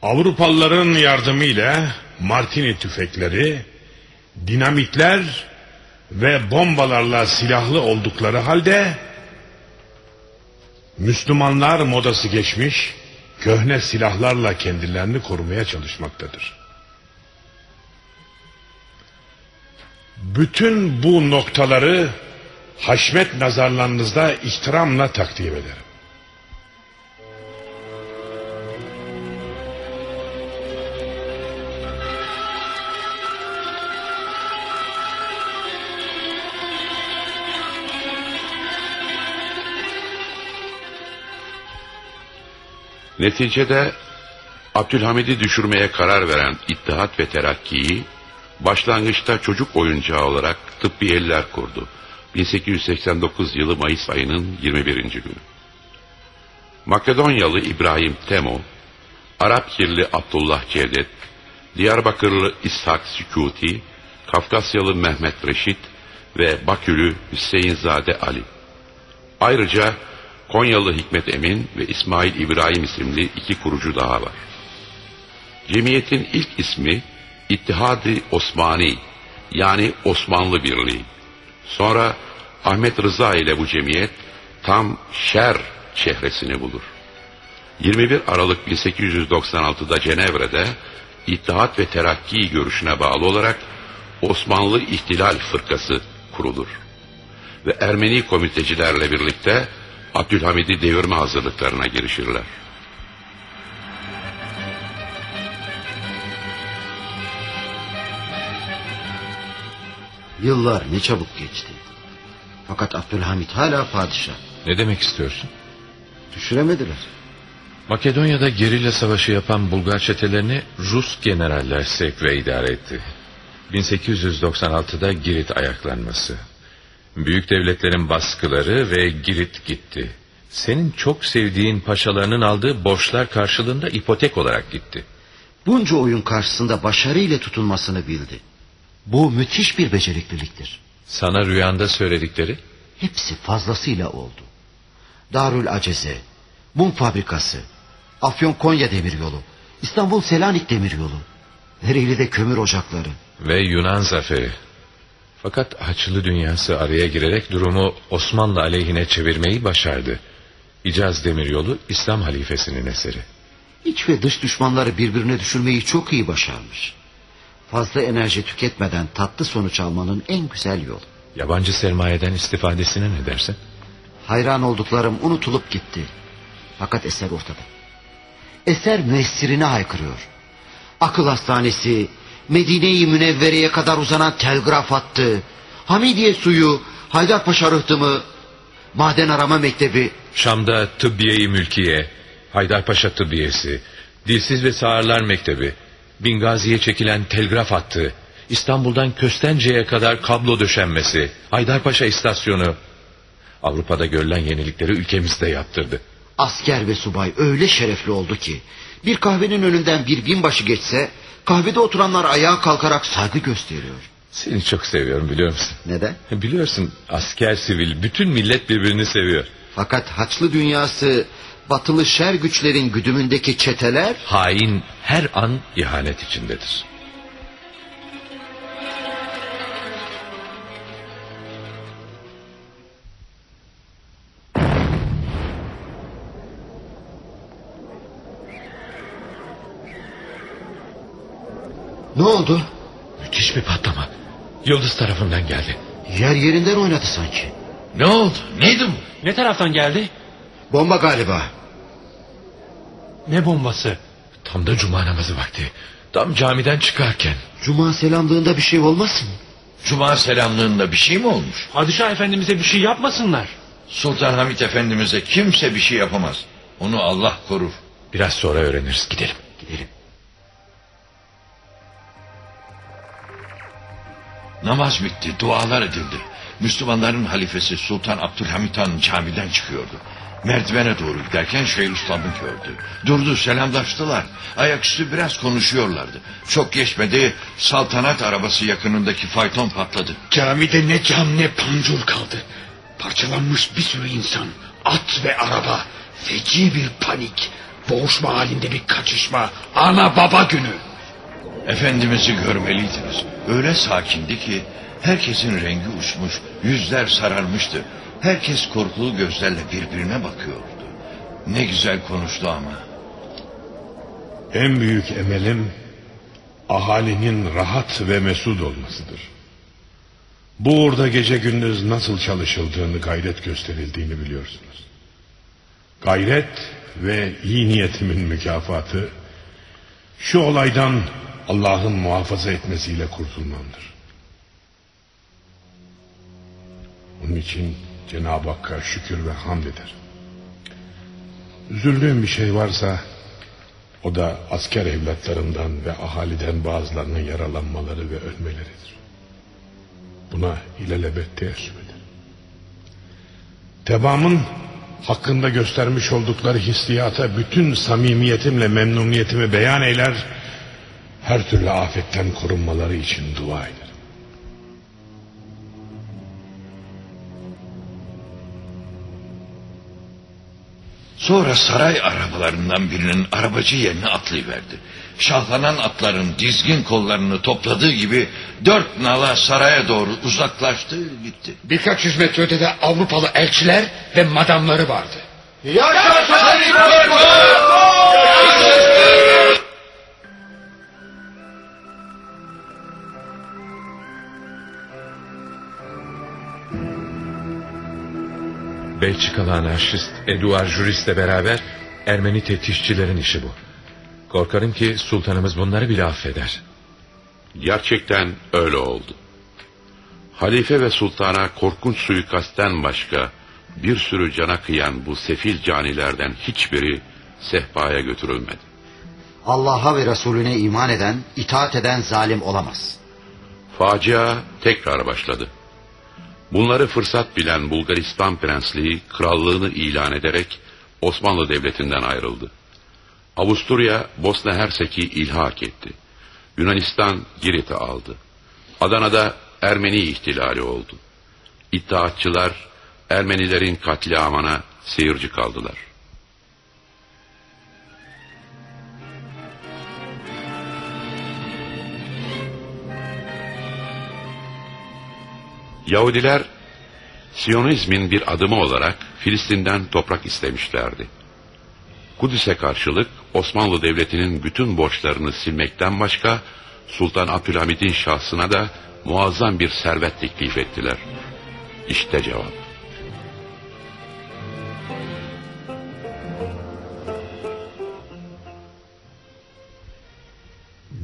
Avrupalıların yardımıyla Martini tüfekleri, dinamitler ve bombalarla silahlı oldukları halde Müslümanlar modası geçmiş, köhne silahlarla kendilerini korumaya çalışmaktadır. Bütün bu noktaları haşmet nazarlarınızda ihtiramla takdim ederim.
Neticede Abdülhamid'i düşürmeye karar veren İttihat ve Terakki'yi başlangıçta çocuk oyuncağı olarak tıbbi eller kurdu. 1889 yılı Mayıs ayının 21. günü. Makedonyalı İbrahim Temo, Arap kirli Abdullah Cevdet, Diyarbakırlı İshak Sükuti, Kafkasyalı Mehmet Reşit ve Bakülü Hüseyinzade Ali. Ayrıca Konyalı Hikmet Emin ve İsmail İbrahim isimli iki kurucu daha var. Cemiyetin ilk ismi İttihadi Osmani yani Osmanlı Birliği. Sonra Ahmet Rıza ile bu cemiyet tam şer şehresini bulur. 21 Aralık 1896'da Cenevre'de İttihat ve Terakki görüşüne bağlı olarak Osmanlı İhtilal Fırkası kurulur. Ve Ermeni komitecilerle birlikte Abdülhamid'i devirme hazırlıklarına girişirler.
Yıllar ne çabuk geçti. Fakat Abdülhamit hala padişah.
Ne demek istiyorsun?
Düşüremediler.
Makedonya'da gerilla savaşı yapan Bulgar çetelerini Rus generaller sevk ve idare etti. 1896'da Girit ayaklanması. Büyük devletlerin baskıları ve Girit gitti. Senin çok sevdiğin paşalarının aldığı borçlar karşılığında ipotek olarak gitti.
Bunca oyun karşısında başarıyla tutunmasını bildi. Bu müthiş bir becerikliliktir.
Sana rüyanda söyledikleri?
Hepsi fazlasıyla oldu. Darül Aceze, mum fabrikası, Afyon Konya demiryolu, İstanbul Selanik demiryolu, Ereğli'de kömür ocakları.
Ve Yunan zaferi. Fakat Haçlı dünyası araya girerek durumu Osmanlı aleyhine çevirmeyi başardı. İcaz Demiryolu İslam halifesinin eseri.
İç ve dış düşmanları birbirine düşürmeyi çok iyi başarmış. Fazla enerji tüketmeden tatlı sonuç almanın en güzel yolu.
Yabancı sermayeden istifadesine ne dersin?
Hayran olduklarım unutulup gitti. Fakat eser ortada. Eser müessirine haykırıyor. Akıl hastanesi, Medine-i Münevvere'ye kadar uzanan telgraf hattı, Hamidiye suyu, Haydarpaşa rıhtımı, maden arama mektebi,
Şam'da Tıbbiye-i Mülkiye, Haydarpaşa Tıbbiyesi, Dilsiz ve Sağırlar Mektebi, Bingazi'ye çekilen telgraf hattı, İstanbul'dan Köstence'ye kadar kablo döşenmesi, Haydarpaşa istasyonu. Avrupa'da görülen yenilikleri ülkemizde yaptırdı.
asker ve subay öyle şerefli oldu ki... ...bir kahvenin önünden bir binbaşı geçse... ...kahvede oturanlar ayağa kalkarak saygı gösteriyor.
Seni çok seviyorum biliyor musun?
Neden?
Biliyorsun asker sivil bütün millet birbirini seviyor.
Fakat haçlı dünyası... ...batılı şer güçlerin güdümündeki çeteler...
Hain her an ihanet içindedir.
Ne oldu?
Müthiş bir patlama. Yıldız tarafından geldi.
Yer yerinden oynadı sanki.
Ne oldu? Neydi bu?
Ne taraftan geldi?
Bomba galiba.
Ne bombası?
Tam da cuma namazı vakti. Tam camiden çıkarken.
Cuma selamlığında bir şey olmasın?
Cuma selamlığında bir şey mi olmuş?
Padişah efendimize bir şey yapmasınlar.
Sultan Hamit Efendimiz'e kimse bir şey yapamaz. Onu Allah korur.
Biraz sonra öğreniriz gidelim.
Gidelim.
Namaz bitti, dualar edildi. Müslümanların halifesi Sultan Abdülhamit Han camiden çıkıyordu. Merdivene doğru giderken Şeyhülislam'ı gördü. Durdu selamlaştılar. Ayaküstü biraz konuşuyorlardı. Çok geçmedi saltanat arabası yakınındaki fayton patladı.
Camide ne cam ne pancur kaldı. Parçalanmış bir sürü insan, at ve araba. Feci bir panik. Boğuşma halinde bir kaçışma. Ana baba günü.
Efendimiz'i görmeliydiniz. Öyle sakindi ki herkesin rengi uçmuş, yüzler sararmıştı. Herkes korkulu gözlerle birbirine bakıyordu. Ne güzel konuştu ama.
En büyük emelim ahalinin rahat ve mesut olmasıdır. Bu uğurda gece gündüz nasıl çalışıldığını gayret gösterildiğini biliyorsunuz. Gayret ve iyi niyetimin mükafatı şu olaydan Allah'ın muhafaza etmesiyle kurtulmamdır. Onun için Cenab-ı Hakk'a şükür ve hamd ederim. Üzüldüğüm bir şey varsa o da asker evlatlarından ve ahaliden bazılarının yaralanmaları ve ölmeleridir. Buna ilelebet teessüp ederim. Tebamın hakkında göstermiş oldukları hissiyata bütün samimiyetimle memnuniyetimi beyan eyler, her türlü afetten korunmaları için dua ederim.
Sonra saray arabalarından birinin arabacı yerine atlayıverdi. Şahlanan atların dizgin kollarını topladığı gibi dört nala saraya doğru uzaklaştı gitti.
Birkaç yüz metre ötede Avrupalı elçiler ve madamları vardı.
Belçikalı anarşist Eduard Juris'le beraber Ermeni teftişçilerin işi bu. Korkarım ki sultanımız bunları bile affeder.
Gerçekten öyle oldu. Halife ve sultana korkunç suikastten başka bir sürü cana kıyan bu sefil canilerden hiçbiri sehpaya götürülmedi.
Allah'a ve Resulüne iman eden, itaat eden zalim olamaz.
Facia tekrar başladı. Bunları fırsat bilen Bulgaristan Prensliği krallığını ilan ederek Osmanlı Devleti'nden ayrıldı. Avusturya Bosna Hersek'i ilhak etti. Yunanistan Girit'i aldı. Adana'da Ermeni ihtilali oldu. İttihatçılar Ermenilerin katliamına seyirci kaldılar. Yahudiler Siyonizmin bir adımı olarak Filistin'den toprak istemişlerdi. Kudüs'e karşılık Osmanlı Devleti'nin bütün borçlarını silmekten başka Sultan Abdülhamid'in şahsına da muazzam bir servet teklif ettiler. İşte cevap.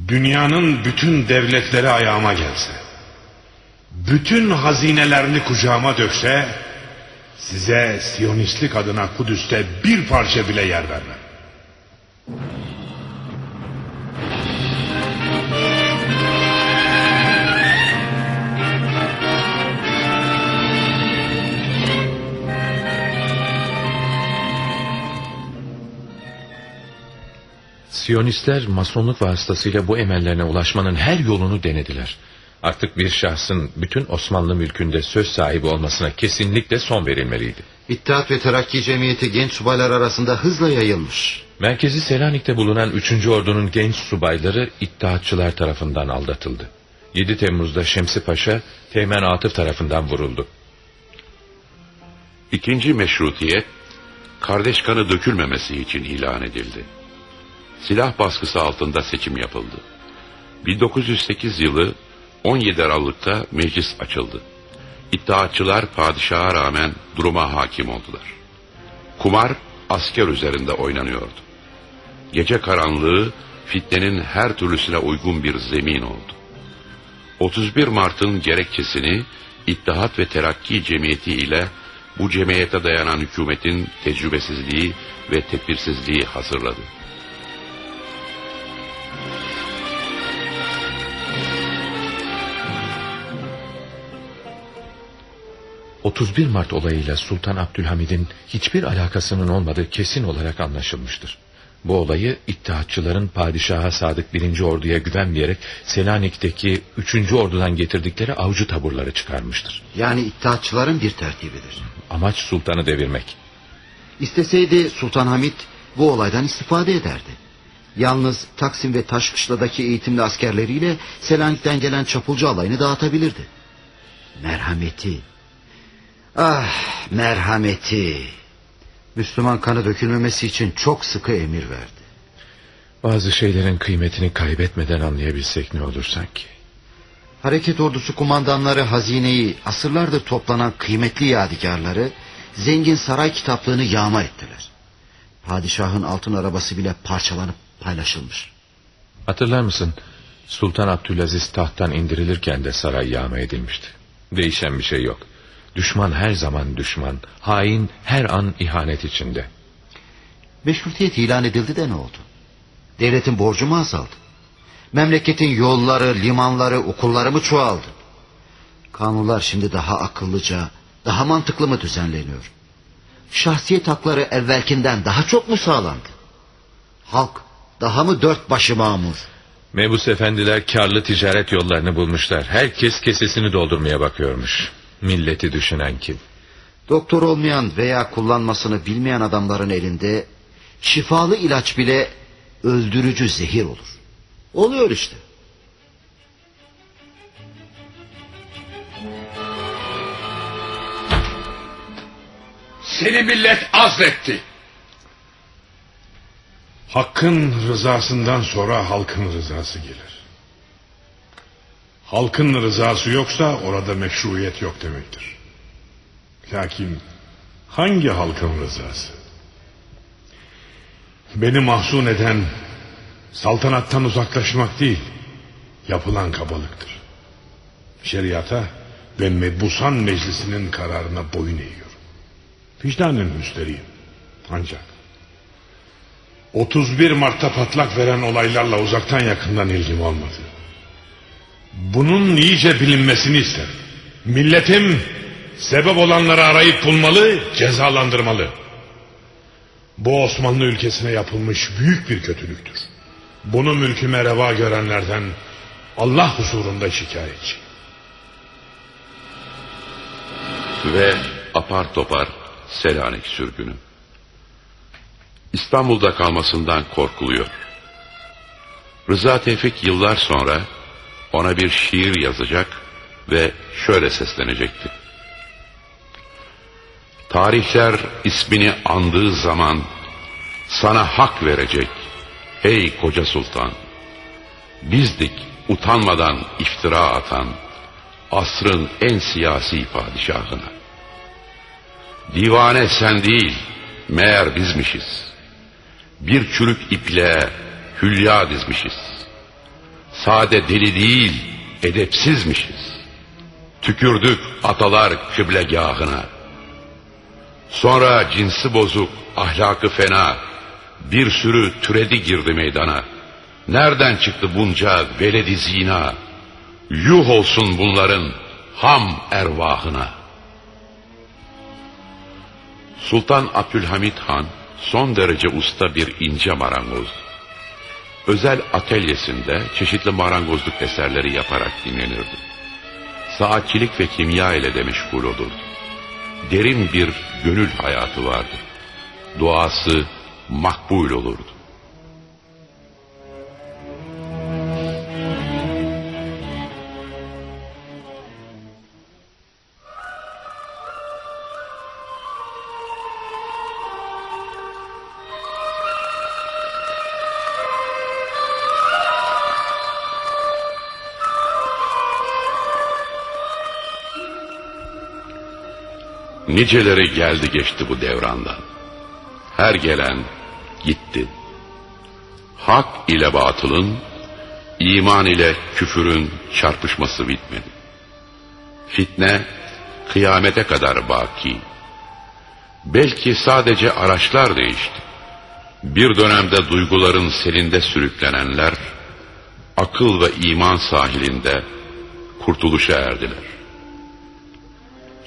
Dünyanın bütün devletleri ayağıma gelse, bütün hazinelerini kucağıma dökse, size Siyonistlik adına Kudüs'te bir parça bile yer vermem.
Siyonistler masonluk vasıtasıyla bu emellerine ulaşmanın her yolunu denediler. Artık bir şahsın bütün Osmanlı mülkünde söz sahibi olmasına kesinlikle son verilmeliydi.
İttihat ve Terakki Cemiyeti genç subaylar arasında hızla yayılmış.
Merkezi Selanik'te bulunan 3. Ordu'nun genç subayları İttihatçılar tarafından aldatıldı. 7 Temmuz'da Şemsi Paşa Teğmen Atıf tarafından vuruldu.
İkinci meşrutiyet kardeş kanı dökülmemesi için ilan edildi. Silah baskısı altında seçim yapıldı. 1908 yılı 17 Aralık'ta meclis açıldı. İttihatçılar padişaha rağmen duruma hakim oldular. Kumar asker üzerinde oynanıyordu. Gece karanlığı fitnenin her türlüsüne uygun bir zemin oldu. 31 Mart'ın gerekçesini İttihat ve Terakki Cemiyeti ile bu cemiyete dayanan hükümetin tecrübesizliği ve tedbirsizliği hazırladı.
31 Mart olayıyla Sultan Abdülhamid'in hiçbir alakasının olmadığı kesin olarak anlaşılmıştır. Bu olayı İttihatçıların padişaha sadık birinci orduya güvenmeyerek Selanik'teki üçüncü ordudan getirdikleri avcı taburları çıkarmıştır.
Yani İttihatçıların bir tertibidir.
Amaç sultanı devirmek.
İsteseydi Sultan Hamid bu olaydan istifade ederdi. Yalnız Taksim ve Taşkışla'daki eğitimli askerleriyle Selanik'ten gelen çapulcu alayını dağıtabilirdi. Merhameti. Ah merhameti. Müslüman kanı dökülmemesi için çok sıkı emir verdi.
Bazı şeylerin kıymetini kaybetmeden anlayabilsek ne olur sanki.
Hareket ordusu kumandanları hazineyi, asırlardır toplanan kıymetli yadigarları, zengin saray kitaplığını yağma ettiler. Padişahın altın arabası bile parçalanıp paylaşılmış.
Hatırlar mısın? Sultan Abdülaziz tahttan indirilirken de saray yağma edilmişti. Değişen bir şey yok. Düşman her zaman düşman, hain her an ihanet içinde.
Meşrutiyet ilan edildi de ne oldu? Devletin borcu mu azaldı? Memleketin yolları, limanları, okulları mı çoğaldı? Kanunlar şimdi daha akıllıca, daha mantıklı mı düzenleniyor? Şahsiyet hakları evvelkinden daha çok mu sağlandı? Halk daha mı dört başı mamur?
Mebus efendiler karlı ticaret yollarını bulmuşlar. Herkes kesesini doldurmaya bakıyormuş. Milleti düşünen kim?
Doktor olmayan veya kullanmasını bilmeyen adamların elinde şifalı ilaç bile öldürücü zehir olur. Oluyor işte.
Seni millet azletti. Hakkın rızasından sonra halkın rızası gelir. Halkın rızası yoksa orada meşruiyet yok demektir. Lakin hangi halkın rızası? Beni mahzun eden saltanattan uzaklaşmak değil, yapılan kabalıktır. Şeriata ve mebusan meclisinin kararına boyun eğiyorum. Vicdanen müsteriyim. Ancak 31 Mart'ta patlak veren olaylarla uzaktan yakından ilgim olmadı. Bunun iyice bilinmesini isterim. Milletim sebep olanları arayıp bulmalı, cezalandırmalı. Bu Osmanlı ülkesine yapılmış büyük bir kötülüktür. Bunu mülküme reva görenlerden Allah huzurunda şikayetçi.
Ve apar topar Selanik sürgünü. İstanbul'da kalmasından korkuluyor. Rıza Tevfik yıllar sonra ona bir şiir yazacak ve şöyle seslenecekti. Tarihler ismini andığı zaman sana hak verecek ey koca sultan. Bizdik utanmadan iftira atan asrın en siyasi padişahına. Divane sen değil meğer bizmişiz. Bir çürük iple hülya dizmişiz. Sade deli değil edepsizmişiz. Tükürdük atalar kıblegahına. Sonra cinsi bozuk, ahlakı fena, bir sürü türedi girdi meydana. Nereden çıktı bunca veledi zina? Yuh olsun bunların ham ervahına. Sultan Abdülhamit Han son derece usta bir ince marangoz. Özel atölyesinde çeşitli marangozluk eserleri yaparak dinlenirdi. Saatçilik ve kimya ile de meşgul olurdu. Derin bir gönül hayatı vardı. Duası makbul olurdu. Niceleri geldi geçti bu devrandan. Her gelen gitti. Hak ile batılın, iman ile küfürün çarpışması bitmedi. Fitne kıyamete kadar baki. Belki sadece araçlar değişti. Bir dönemde duyguların selinde sürüklenenler, akıl ve iman sahilinde kurtuluşa erdiler.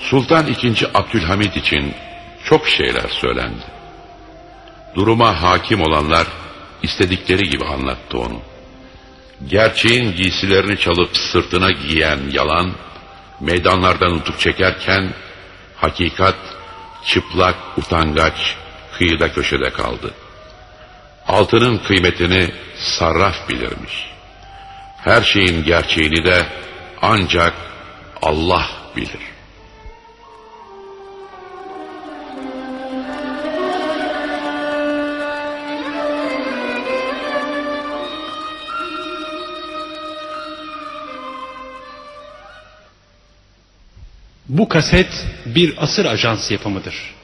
Sultan II. Abdülhamid için çok şeyler söylendi. Duruma hakim olanlar istedikleri gibi anlattı onu. Gerçeğin giysilerini çalıp sırtına giyen yalan, meydanlardan nutuk çekerken, hakikat çıplak, utangaç, kıyıda köşede kaldı. Altının kıymetini sarraf bilirmiş. Her şeyin gerçeğini de ancak Allah bilir.
Bu kaset bir asır ajans yapımıdır.